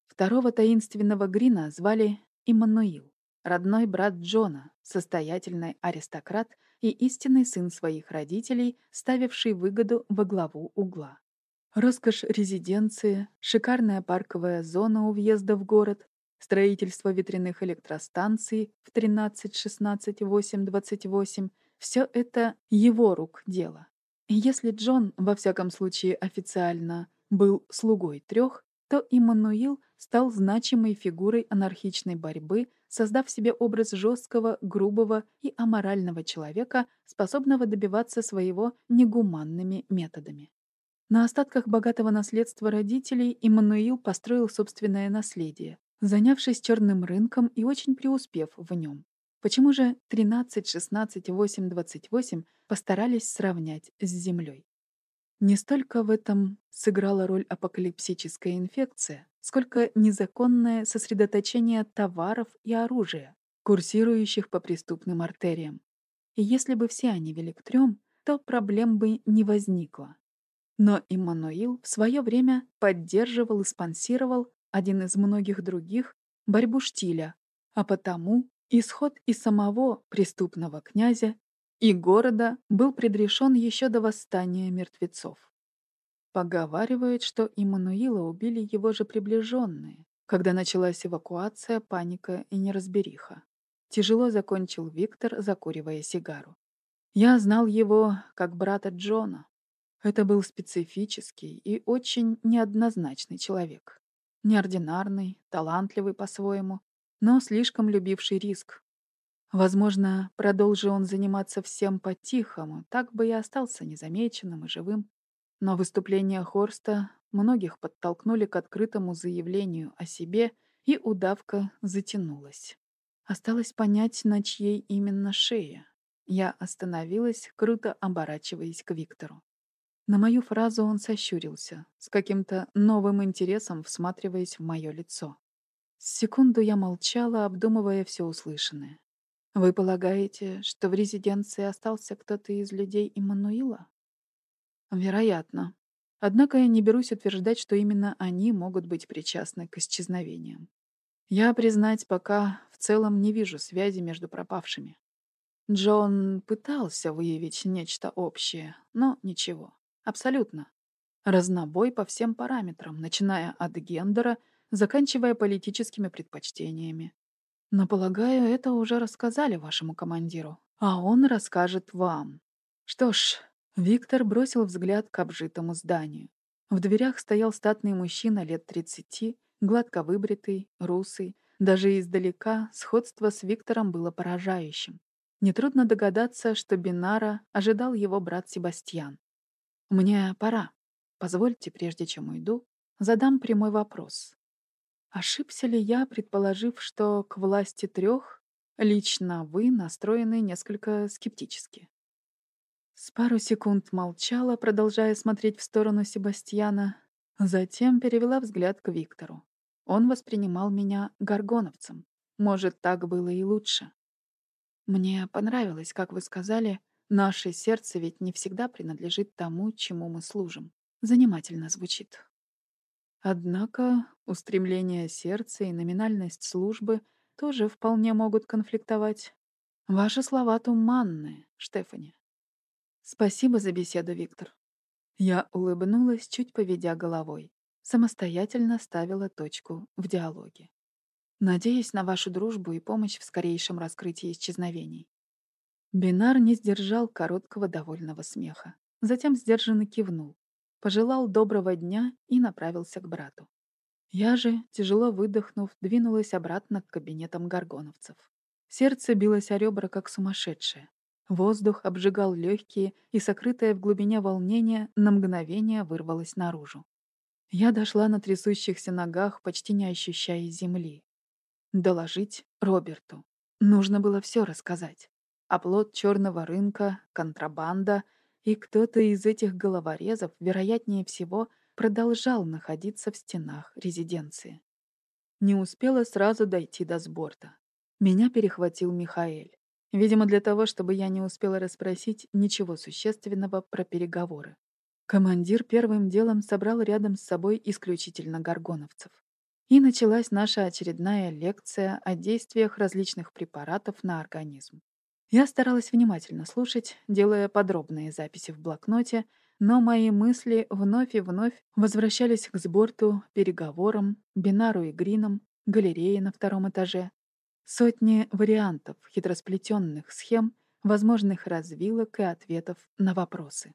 Второго таинственного Грина звали Иммануил, родной брат Джона, состоятельный аристократ и истинный сын своих родителей, ставивший выгоду во главу угла. Роскошь резиденции, шикарная парковая зона у въезда в город, строительство ветряных электростанций в 13, 16, 8, 28 — все это его рук дело. Если Джон, во всяком случае официально, был слугой трех, то Иммануил стал значимой фигурой анархичной борьбы создав себе образ жесткого, грубого и аморального человека, способного добиваться своего негуманными методами. На остатках богатого наследства родителей Иммануил построил собственное наследие, занявшись черным рынком и очень преуспев в нем. Почему же 13, 16, 8, 28 постарались сравнять с Землей? Не столько в этом сыграла роль апокалипсическая инфекция, сколько незаконное сосредоточение товаров и оружия, курсирующих по преступным артериям. И если бы все они вели к трем, то проблем бы не возникло. Но Иммануил в свое время поддерживал и спонсировал один из многих других борьбу штиля, а потому исход и самого преступного князя и города был предрешен еще до восстания мертвецов. Поговаривают, что Иммануила убили его же приближенные, когда началась эвакуация, паника и неразбериха. Тяжело закончил Виктор, закуривая сигару. Я знал его как брата Джона. Это был специфический и очень неоднозначный человек. Неординарный, талантливый по-своему, но слишком любивший риск. Возможно, продолжи он заниматься всем по-тихому, так бы и остался незамеченным и живым. Но выступления Хорста многих подтолкнули к открытому заявлению о себе, и удавка затянулась. Осталось понять, на чьей именно шее. Я остановилась, круто оборачиваясь к Виктору. На мою фразу он сощурился, с каким-то новым интересом всматриваясь в мое лицо. С секунду я молчала, обдумывая все услышанное. «Вы полагаете, что в резиденции остался кто-то из людей Иммануила?» Вероятно. Однако я не берусь утверждать, что именно они могут быть причастны к исчезновениям. Я, признать, пока в целом не вижу связи между пропавшими. Джон пытался выявить нечто общее, но ничего. Абсолютно. Разнобой по всем параметрам, начиная от гендера, заканчивая политическими предпочтениями. Но, полагаю, это уже рассказали вашему командиру, а он расскажет вам. Что ж, Виктор бросил взгляд к обжитому зданию. В дверях стоял статный мужчина лет тридцати, гладко выбритый, русый. Даже издалека сходство с Виктором было поражающим. Нетрудно догадаться, что Бинара ожидал его брат Себастьян. «Мне пора. Позвольте, прежде чем уйду, задам прямой вопрос. Ошибся ли я, предположив, что к власти трех лично вы настроены несколько скептически?» С пару секунд молчала, продолжая смотреть в сторону Себастьяна, затем перевела взгляд к Виктору. Он воспринимал меня горгоновцем. Может, так было и лучше. Мне понравилось, как вы сказали, наше сердце ведь не всегда принадлежит тому, чему мы служим. Занимательно звучит. Однако устремление сердца и номинальность службы тоже вполне могут конфликтовать. Ваши слова туманные, Штефани. Спасибо за беседу, Виктор. Я улыбнулась, чуть поведя головой. Самостоятельно ставила точку в диалоге. Надеюсь на вашу дружбу и помощь в скорейшем раскрытии исчезновений. Бинар не сдержал короткого довольного смеха. Затем сдержанно кивнул, пожелал доброго дня и направился к брату. Я же, тяжело выдохнув, двинулась обратно к кабинетам горгоновцев. Сердце билось о ребра, как сумасшедшее. Воздух обжигал легкие, и сокрытое в глубине волнение на мгновение вырвалось наружу. Я дошла на трясущихся ногах, почти не ощущая земли. Доложить Роберту. Нужно было все рассказать. Оплот черного рынка, контрабанда, и кто-то из этих головорезов, вероятнее всего, продолжал находиться в стенах резиденции. Не успела сразу дойти до сборта. Меня перехватил Михаэль. Видимо, для того, чтобы я не успела расспросить ничего существенного про переговоры. Командир первым делом собрал рядом с собой исключительно горгоновцев. И началась наша очередная лекция о действиях различных препаратов на организм. Я старалась внимательно слушать, делая подробные записи в блокноте, но мои мысли вновь и вновь возвращались к сборту, переговорам, бинару и гринам, галерее на втором этаже, Сотни вариантов хитросплетенных схем, возможных развилок и ответов на вопросы.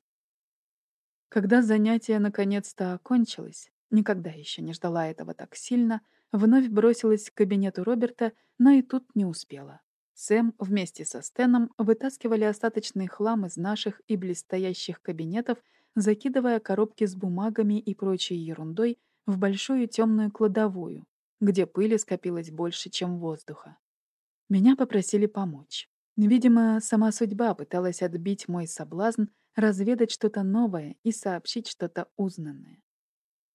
Когда занятие наконец-то окончилось, никогда еще не ждала этого так сильно, вновь бросилась к кабинету Роберта, но и тут не успела. Сэм вместе со Стеном вытаскивали остаточный хлам из наших и блестящих кабинетов, закидывая коробки с бумагами и прочей ерундой в большую темную кладовую, где пыли скопилось больше, чем воздуха. Меня попросили помочь. Видимо, сама судьба пыталась отбить мой соблазн, разведать что-то новое и сообщить что-то узнанное.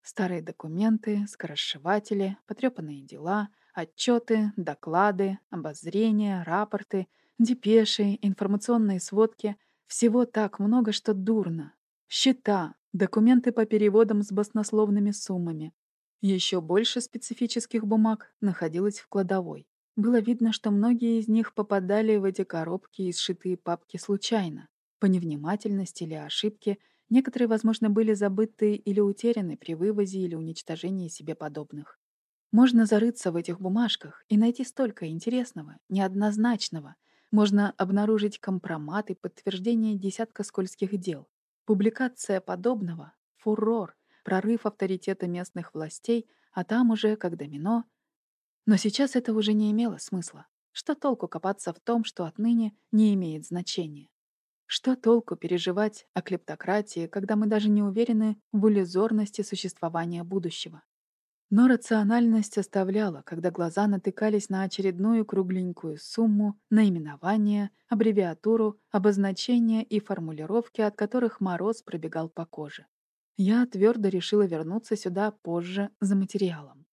Старые документы, скоросшиватели, потрепанные дела, отчеты, доклады, обозрения, рапорты, депеши, информационные сводки — всего так много, что дурно. Счета, документы по переводам с баснословными суммами, еще больше специфических бумаг находилось в кладовой. Было видно, что многие из них попадали в эти коробки и сшитые папки случайно, по невнимательности или ошибке. Некоторые, возможно, были забыты или утеряны при вывозе или уничтожении себе подобных. Можно зарыться в этих бумажках и найти столько интересного, неоднозначного. Можно обнаружить компромат и подтверждение десятка скользких дел. Публикация подобного — фурор — прорыв авторитета местных властей, а там уже, как домино. Но сейчас это уже не имело смысла. Что толку копаться в том, что отныне не имеет значения? Что толку переживать о клептократии, когда мы даже не уверены в иллюзорности существования будущего? Но рациональность оставляла, когда глаза натыкались на очередную кругленькую сумму, наименование, аббревиатуру, обозначения и формулировки, от которых мороз пробегал по коже. Я твердо решила вернуться сюда позже за материалом.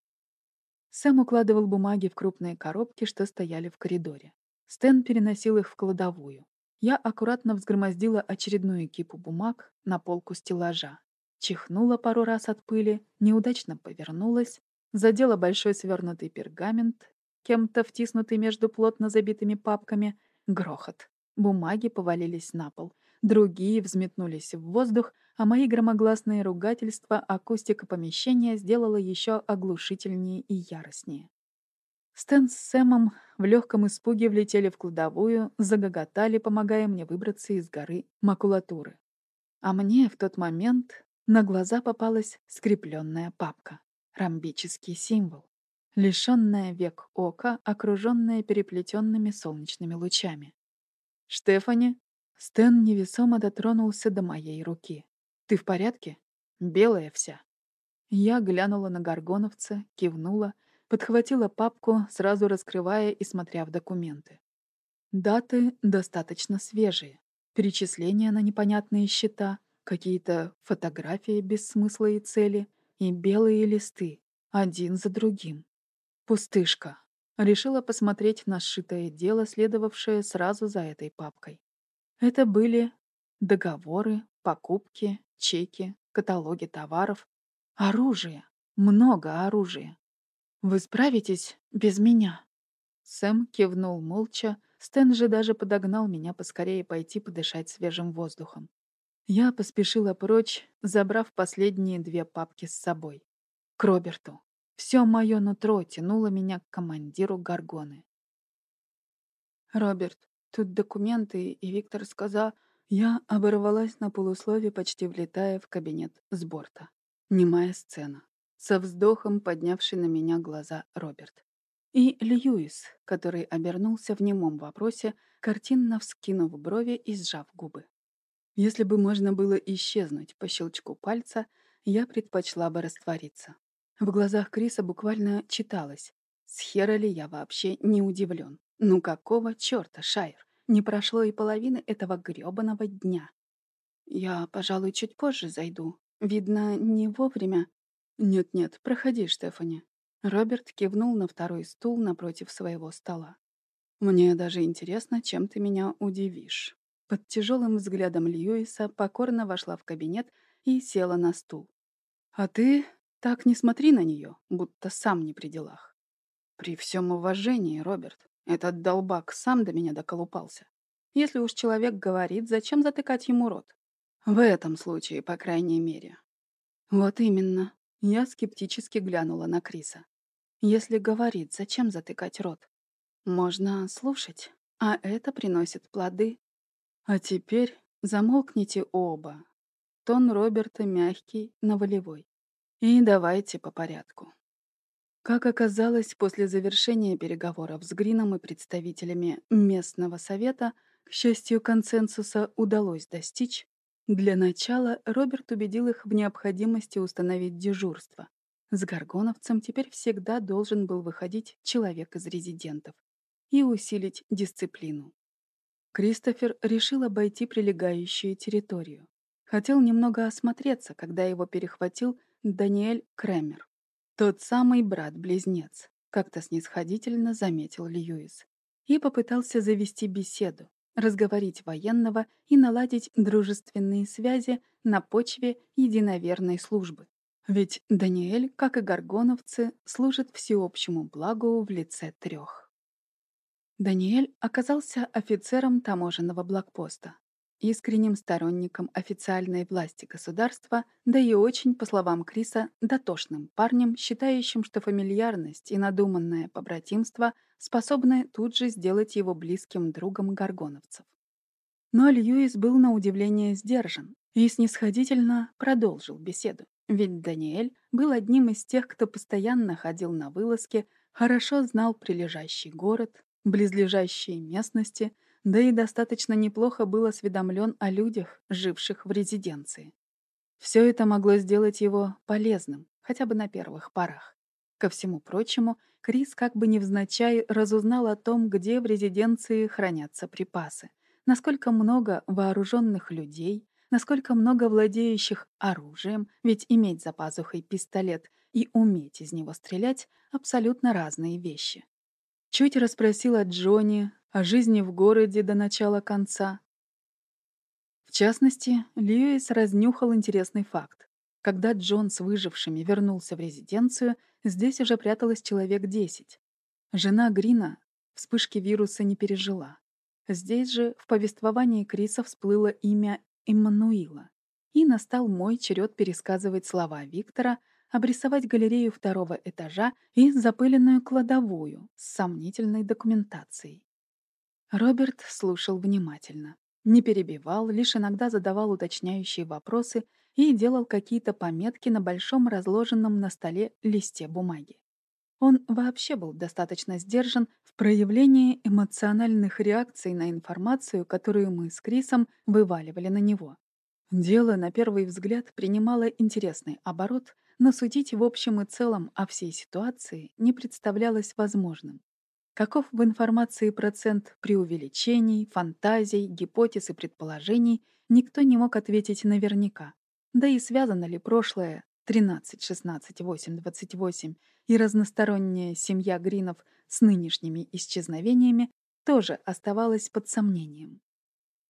Сэм укладывал бумаги в крупные коробки, что стояли в коридоре. Стэн переносил их в кладовую. Я аккуратно взгромоздила очередную кипу бумаг на полку стеллажа. Чихнула пару раз от пыли, неудачно повернулась, задела большой свернутый пергамент, кем-то втиснутый между плотно забитыми папками. Грохот. Бумаги повалились на пол. Другие взметнулись в воздух, а мои громогласные ругательства акустика помещения сделала еще оглушительнее и яростнее. Стэн с Сэмом в легком испуге влетели в кладовую, загоготали, помогая мне выбраться из горы макулатуры. А мне в тот момент на глаза попалась скрепленная папка. Ромбический символ. Лишенная век ока, окруженная переплетенными солнечными лучами. «Штефани?» Стэн невесомо дотронулся до моей руки. «Ты в порядке? Белая вся». Я глянула на горгоновца, кивнула, подхватила папку, сразу раскрывая и смотря в документы. Даты достаточно свежие. Перечисления на непонятные счета, какие-то фотографии без смысла и цели и белые листы, один за другим. Пустышка. Решила посмотреть на сшитое дело, следовавшее сразу за этой папкой. Это были договоры, покупки, чеки, каталоги товаров, оружие, много оружия. «Вы справитесь без меня?» Сэм кивнул молча, Стэн же даже подогнал меня поскорее пойти подышать свежим воздухом. Я поспешила прочь, забрав последние две папки с собой. К Роберту. Все мое нутро тянуло меня к командиру Гаргоны. «Роберт, тут документы, и Виктор сказал...» Я оборвалась на полуслове, почти влетая в кабинет с борта. Немая сцена. Со вздохом поднявший на меня глаза Роберт. И Льюис, который обернулся в немом вопросе, картинно вскинув брови и сжав губы. Если бы можно было исчезнуть по щелчку пальца, я предпочла бы раствориться. В глазах Криса буквально читалось. С хера ли я вообще не удивлен? Ну какого черта, Шайер? Не прошло и половины этого грёбаного дня. Я, пожалуй, чуть позже зайду. Видно, не вовремя. Нет-нет, проходи, Штефани. Роберт кивнул на второй стул напротив своего стола. Мне даже интересно, чем ты меня удивишь. Под тяжелым взглядом Льюиса покорно вошла в кабинет и села на стул. А ты так не смотри на нее, будто сам не при делах. При всем уважении, Роберт, этот долбак сам до меня доколупался. Если уж человек говорит, зачем затыкать ему рот? В этом случае, по крайней мере. Вот именно. Я скептически глянула на Криса. Если говорит, зачем затыкать рот? Можно слушать, а это приносит плоды. А теперь замолкните оба. Тон Роберта мягкий, но волевой. И давайте по порядку. Как оказалось, после завершения переговоров с Грином и представителями местного совета, к счастью, консенсуса удалось достичь. Для начала Роберт убедил их в необходимости установить дежурство. С Гаргоновцем теперь всегда должен был выходить человек из резидентов и усилить дисциплину. Кристофер решил обойти прилегающую территорию. Хотел немного осмотреться, когда его перехватил Даниэль Кремер. Тот самый брат-близнец, как-то снисходительно заметил Льюис. И попытался завести беседу, разговорить военного и наладить дружественные связи на почве единоверной службы. Ведь Даниэль, как и горгоновцы, служит всеобщему благу в лице трех. Даниэль оказался офицером таможенного блокпоста, искренним сторонником официальной власти государства, да и очень, по словам Криса, дотошным парнем, считающим, что фамильярность и надуманное побратимство способны тут же сделать его близким другом горгоновцев. Но Льюис был на удивление сдержан и снисходительно продолжил беседу. Ведь Даниэль был одним из тех, кто постоянно ходил на вылазки, хорошо знал прилежащий город, близлежащие местности — да и достаточно неплохо был осведомлен о людях, живших в резиденции. Все это могло сделать его полезным, хотя бы на первых порах. Ко всему прочему, Крис как бы невзначай разузнал о том, где в резиденции хранятся припасы, насколько много вооруженных людей, насколько много владеющих оружием, ведь иметь за пазухой пистолет и уметь из него стрелять — абсолютно разные вещи. Чуть расспросила Джонни о жизни в городе до начала конца. В частности, Льюис разнюхал интересный факт. Когда Джон с выжившими вернулся в резиденцию, здесь уже пряталось человек десять. Жена Грина вспышки вируса не пережила. Здесь же в повествовании Криса всплыло имя Иммануила. И настал мой черед пересказывать слова Виктора — обрисовать галерею второго этажа и запыленную кладовую с сомнительной документацией. Роберт слушал внимательно. Не перебивал, лишь иногда задавал уточняющие вопросы и делал какие-то пометки на большом разложенном на столе листе бумаги. Он вообще был достаточно сдержан в проявлении эмоциональных реакций на информацию, которую мы с Крисом вываливали на него. Дело, на первый взгляд, принимало интересный оборот, но судить в общем и целом о всей ситуации не представлялось возможным. Каков в информации процент преувеличений, фантазий, гипотез и предположений, никто не мог ответить наверняка. Да и связано ли прошлое 13, 16, 8, 28 и разносторонняя семья Гринов с нынешними исчезновениями тоже оставалась под сомнением.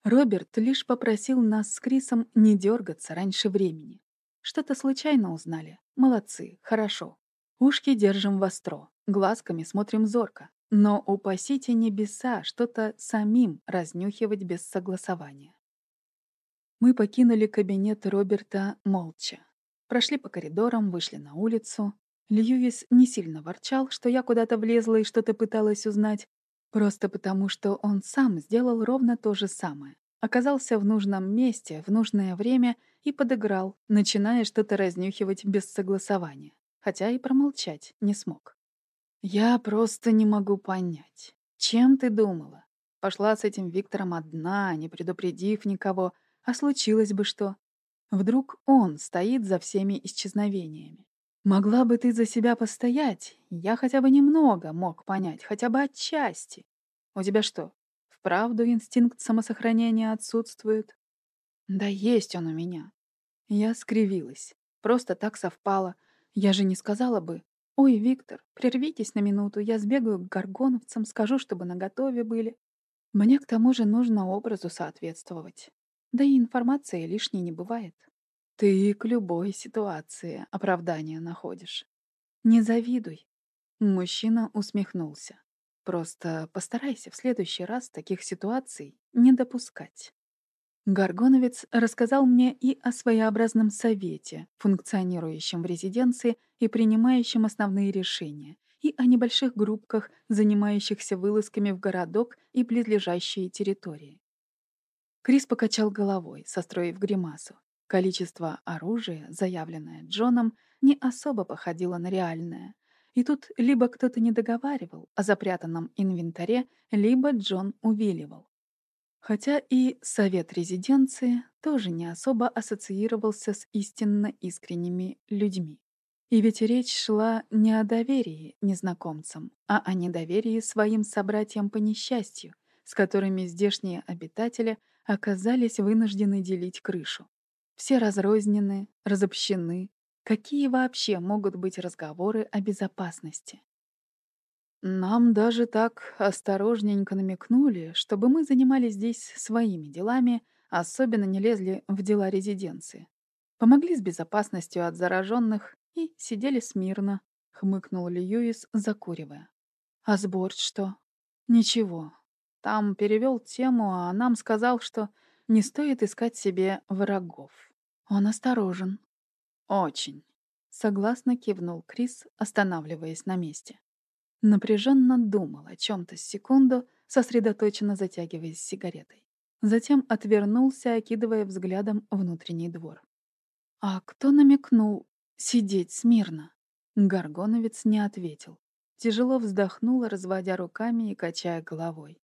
Роберт лишь попросил нас с Крисом не дергаться раньше времени. Что-то случайно узнали. Молодцы, хорошо. Ушки держим востро, глазками смотрим зорко. Но упасите небеса что-то самим разнюхивать без согласования. Мы покинули кабинет Роберта молча. Прошли по коридорам, вышли на улицу. Льюис не сильно ворчал, что я куда-то влезла и что-то пыталась узнать, просто потому что он сам сделал ровно то же самое. Оказался в нужном месте, в нужное время и подыграл, начиная что-то разнюхивать без согласования, хотя и промолчать не смог. «Я просто не могу понять, чем ты думала? Пошла с этим Виктором одна, не предупредив никого, а случилось бы что? Вдруг он стоит за всеми исчезновениями. Могла бы ты за себя постоять, я хотя бы немного мог понять, хотя бы отчасти. У тебя что, вправду инстинкт самосохранения отсутствует? Да есть он у меня. Я скривилась. Просто так совпало. Я же не сказала бы, «Ой, Виктор, прервитесь на минуту, я сбегаю к горгоновцам, скажу, чтобы наготове были». Мне к тому же нужно образу соответствовать. Да и информация лишней не бывает. Ты к любой ситуации оправдание находишь. Не завидуй. Мужчина усмехнулся. Просто постарайся в следующий раз таких ситуаций не допускать. Горгоновец рассказал мне и о своеобразном совете, функционирующем в резиденции и принимающем основные решения, и о небольших группках, занимающихся вылазками в городок и близлежащие территории. Крис покачал головой, состроив гримасу. Количество оружия, заявленное Джоном, не особо походило на реальное. И тут либо кто-то не договаривал о запрятанном инвентаре, либо Джон увиливал. Хотя и совет резиденции тоже не особо ассоциировался с истинно искренними людьми. И ведь речь шла не о доверии незнакомцам, а о недоверии своим собратьям по несчастью, с которыми здешние обитатели — оказались вынуждены делить крышу. Все разрознены, разобщены. Какие вообще могут быть разговоры о безопасности? Нам даже так осторожненько намекнули, чтобы мы занимались здесь своими делами, особенно не лезли в дела резиденции. Помогли с безопасностью от зараженных и сидели смирно, хмыкнул Льюис, закуривая. А сбор что? Ничего, там перевел тему, а нам сказал, что не стоит искать себе врагов. Он осторожен. Очень. Согласно кивнул Крис, останавливаясь на месте. Напряженно думал о чем-то секунду, сосредоточенно затягиваясь сигаретой. Затем отвернулся, окидывая взглядом внутренний двор. «А кто намекнул сидеть смирно?» Горгоновец не ответил. Тяжело вздохнул, разводя руками и качая головой.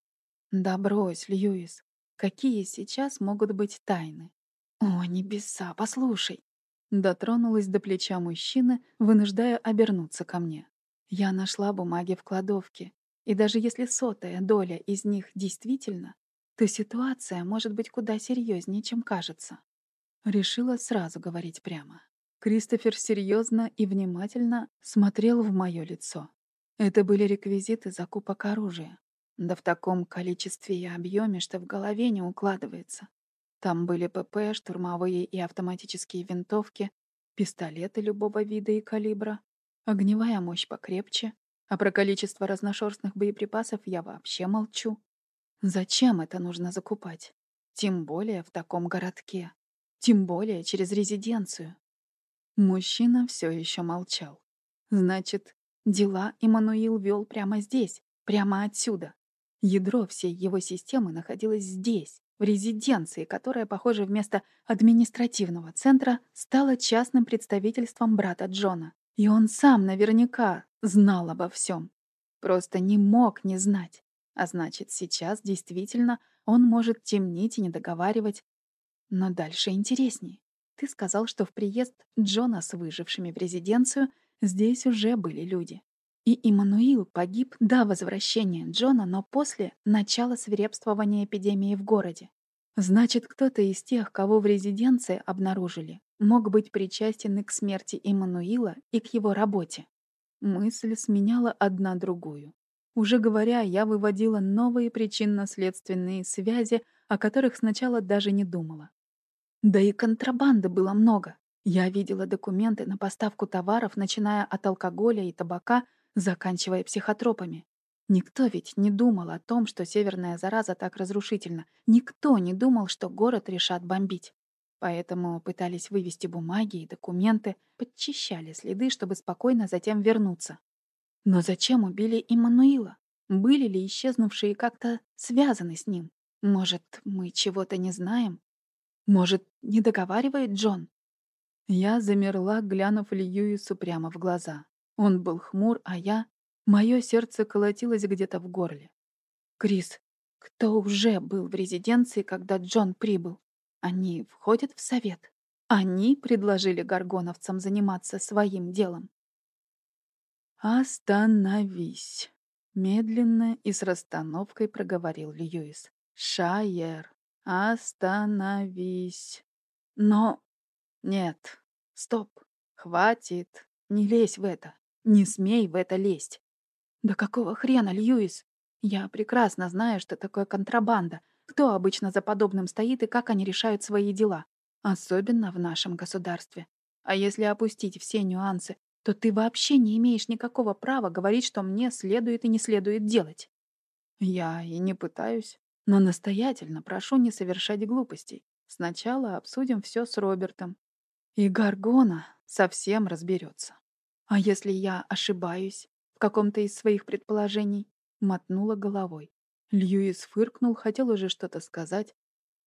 Да брось, Льюис. Какие сейчас могут быть тайны? О, небеса, послушай. Дотронулась до плеча мужчины, вынуждая обернуться ко мне. Я нашла бумаги в кладовке, и даже если сотая доля из них действительно, то ситуация может быть куда серьезнее, чем кажется. Решила сразу говорить прямо. Кристофер серьезно и внимательно смотрел в мое лицо. Это были реквизиты закупок оружия. Да в таком количестве и объеме, что в голове не укладывается. Там были ПП, штурмовые и автоматические винтовки, пистолеты любого вида и калибра, огневая мощь покрепче, а про количество разношерстных боеприпасов я вообще молчу. Зачем это нужно закупать? Тем более в таком городке. Тем более через резиденцию. Мужчина все еще молчал. Значит, дела Иммануил вел прямо здесь, прямо отсюда. Ядро всей его системы находилось здесь, в резиденции, которая, похоже, вместо административного центра стала частным представительством брата Джона. И он сам наверняка знал обо всем. Просто не мог не знать. А значит, сейчас действительно он может темнить и не договаривать. Но дальше интереснее. Ты сказал, что в приезд Джона с выжившими в резиденцию здесь уже были люди. И Иммануил погиб до возвращения Джона, но после начала свирепствования эпидемии в городе. Значит, кто-то из тех, кого в резиденции обнаружили, мог быть причастен и к смерти Иммануила, и к его работе. Мысль сменяла одна другую. Уже говоря, я выводила новые причинно-следственные связи, о которых сначала даже не думала. Да и контрабанды было много. Я видела документы на поставку товаров, начиная от алкоголя и табака заканчивая психотропами. Никто ведь не думал о том, что северная зараза так разрушительна. Никто не думал, что город решат бомбить. Поэтому пытались вывести бумаги и документы, подчищали следы, чтобы спокойно затем вернуться. Но зачем убили Иммануила? Были ли исчезнувшие как-то связаны с ним? Может, мы чего-то не знаем? Может, не договаривает Джон? Я замерла, глянув Льюису прямо в глаза. Он был хмур, а я... Мое сердце колотилось где-то в горле. «Крис, кто уже был в резиденции, когда Джон прибыл? Они входят в совет. Они предложили горгоновцам заниматься своим делом». «Остановись!» — медленно и с расстановкой проговорил Льюис. «Шайер, остановись!» «Но...» «Нет, стоп, хватит, не лезь в это. Не смей в это лезть. Да какого хрена, Льюис? Я прекрасно знаю, что такое контрабанда, кто обычно за подобным стоит и как они решают свои дела. Особенно в нашем государстве. А если опустить все нюансы, то ты вообще не имеешь никакого права говорить, что мне следует и не следует делать. Я и не пытаюсь, но настоятельно прошу не совершать глупостей. Сначала обсудим все с Робертом. И Гаргона совсем разберется. А если я ошибаюсь в каком-то из своих предположений? Мотнула головой. Льюис фыркнул, хотел уже что-то сказать.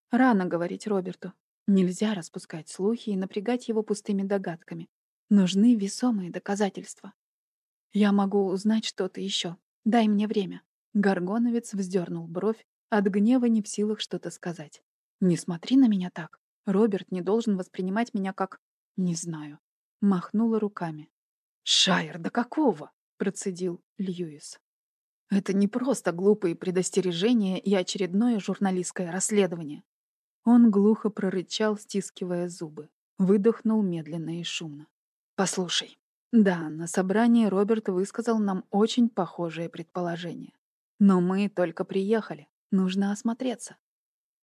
Рано говорить Роберту. Нельзя распускать слухи и напрягать его пустыми догадками. Нужны весомые доказательства. Я могу узнать что-то еще. Дай мне время. Горгоновец вздернул бровь, от гнева не в силах что-то сказать. Не смотри на меня так. Роберт не должен воспринимать меня как... Не знаю. Махнула руками. «Шайер, да какого?» — процедил Льюис. «Это не просто глупые предостережения и очередное журналистское расследование». Он глухо прорычал, стискивая зубы. Выдохнул медленно и шумно. «Послушай, да, на собрании Роберт высказал нам очень похожее предположение. Но мы только приехали. Нужно осмотреться.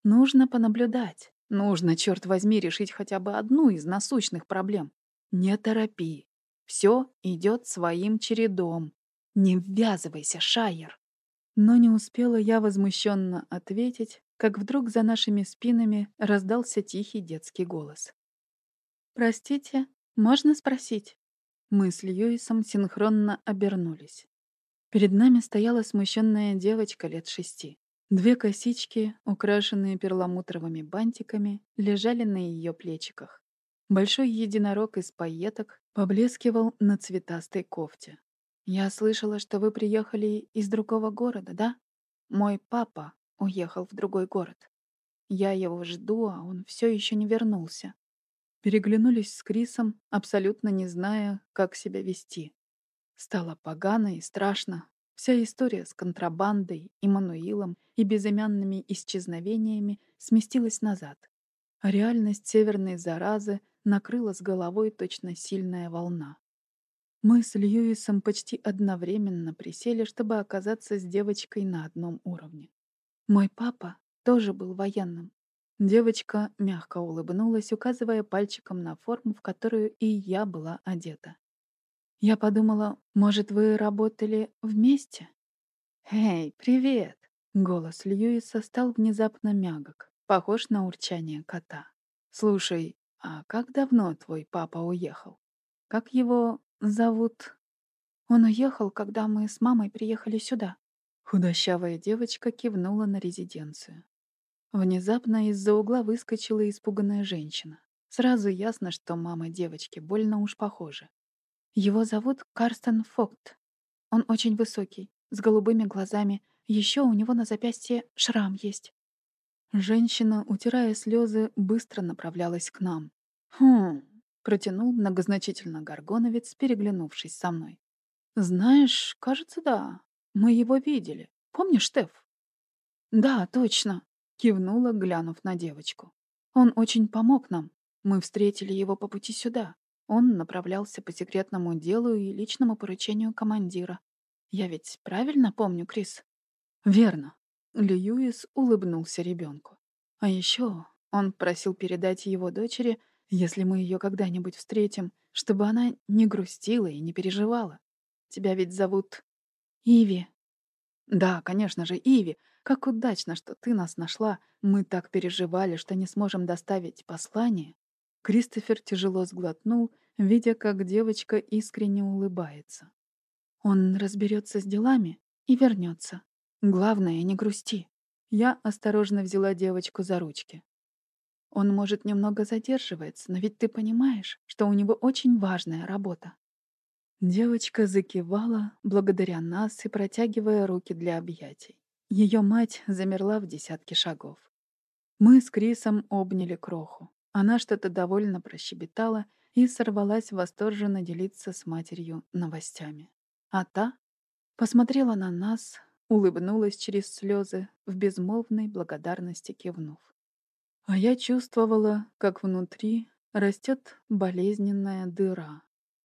Нужно понаблюдать. Нужно, черт возьми, решить хотя бы одну из насущных проблем. Не торопи. Все идет своим чередом. Не ввязывайся, Шайер. Но не успела я возмущенно ответить, как вдруг за нашими спинами раздался тихий детский голос. «Простите, можно спросить?» Мы с Льюисом синхронно обернулись. Перед нами стояла смущенная девочка лет шести. Две косички, украшенные перламутровыми бантиками, лежали на ее плечиках. Большой единорог из пайеток поблескивал на цветастой кофте. «Я слышала, что вы приехали из другого города, да? Мой папа уехал в другой город. Я его жду, а он все еще не вернулся». Переглянулись с Крисом, абсолютно не зная, как себя вести. Стало погано и страшно. Вся история с контрабандой, Иммануилом и безымянными исчезновениями сместилась назад. А реальность северной заразы накрыла с головой точно сильная волна. Мы с Льюисом почти одновременно присели, чтобы оказаться с девочкой на одном уровне. Мой папа тоже был военным. Девочка мягко улыбнулась, указывая пальчиком на форму, в которую и я была одета. Я подумала, может, вы работали вместе? «Эй, привет!» Голос Льюиса стал внезапно мягок, похож на урчание кота. «Слушай, «А как давно твой папа уехал? Как его зовут?» «Он уехал, когда мы с мамой приехали сюда». Худощавая девочка кивнула на резиденцию. Внезапно из-за угла выскочила испуганная женщина. Сразу ясно, что мама девочки больно уж похожа. Его зовут Карстен Фокт. Он очень высокий, с голубыми глазами. Еще у него на запястье шрам есть». Женщина, утирая слезы, быстро направлялась к нам. «Хм...» — протянул многозначительно Горгоновец, переглянувшись со мной. «Знаешь, кажется, да. Мы его видели. Помнишь, Теф?» «Да, точно», — кивнула, глянув на девочку. «Он очень помог нам. Мы встретили его по пути сюда. Он направлялся по секретному делу и личному поручению командира. Я ведь правильно помню, Крис?» «Верно», — Льюис улыбнулся ребенку. «А еще он просил передать его дочери, если мы ее когда-нибудь встретим, чтобы она не грустила и не переживала. Тебя ведь зовут Иви. Да, конечно же, Иви. Как удачно, что ты нас нашла. Мы так переживали, что не сможем доставить послание. Кристофер тяжело сглотнул, видя, как девочка искренне улыбается. Он разберется с делами и вернется. Главное, не грусти. Я осторожно взяла девочку за ручки. Он, может, немного задерживается, но ведь ты понимаешь, что у него очень важная работа. Девочка закивала, благодаря нас и протягивая руки для объятий. Ее мать замерла в десятке шагов. Мы с Крисом обняли кроху. Она что-то довольно прощебетала и сорвалась восторженно делиться с матерью новостями. А та посмотрела на нас, улыбнулась через слезы, в безмолвной благодарности кивнув. А я чувствовала, как внутри растет болезненная дыра,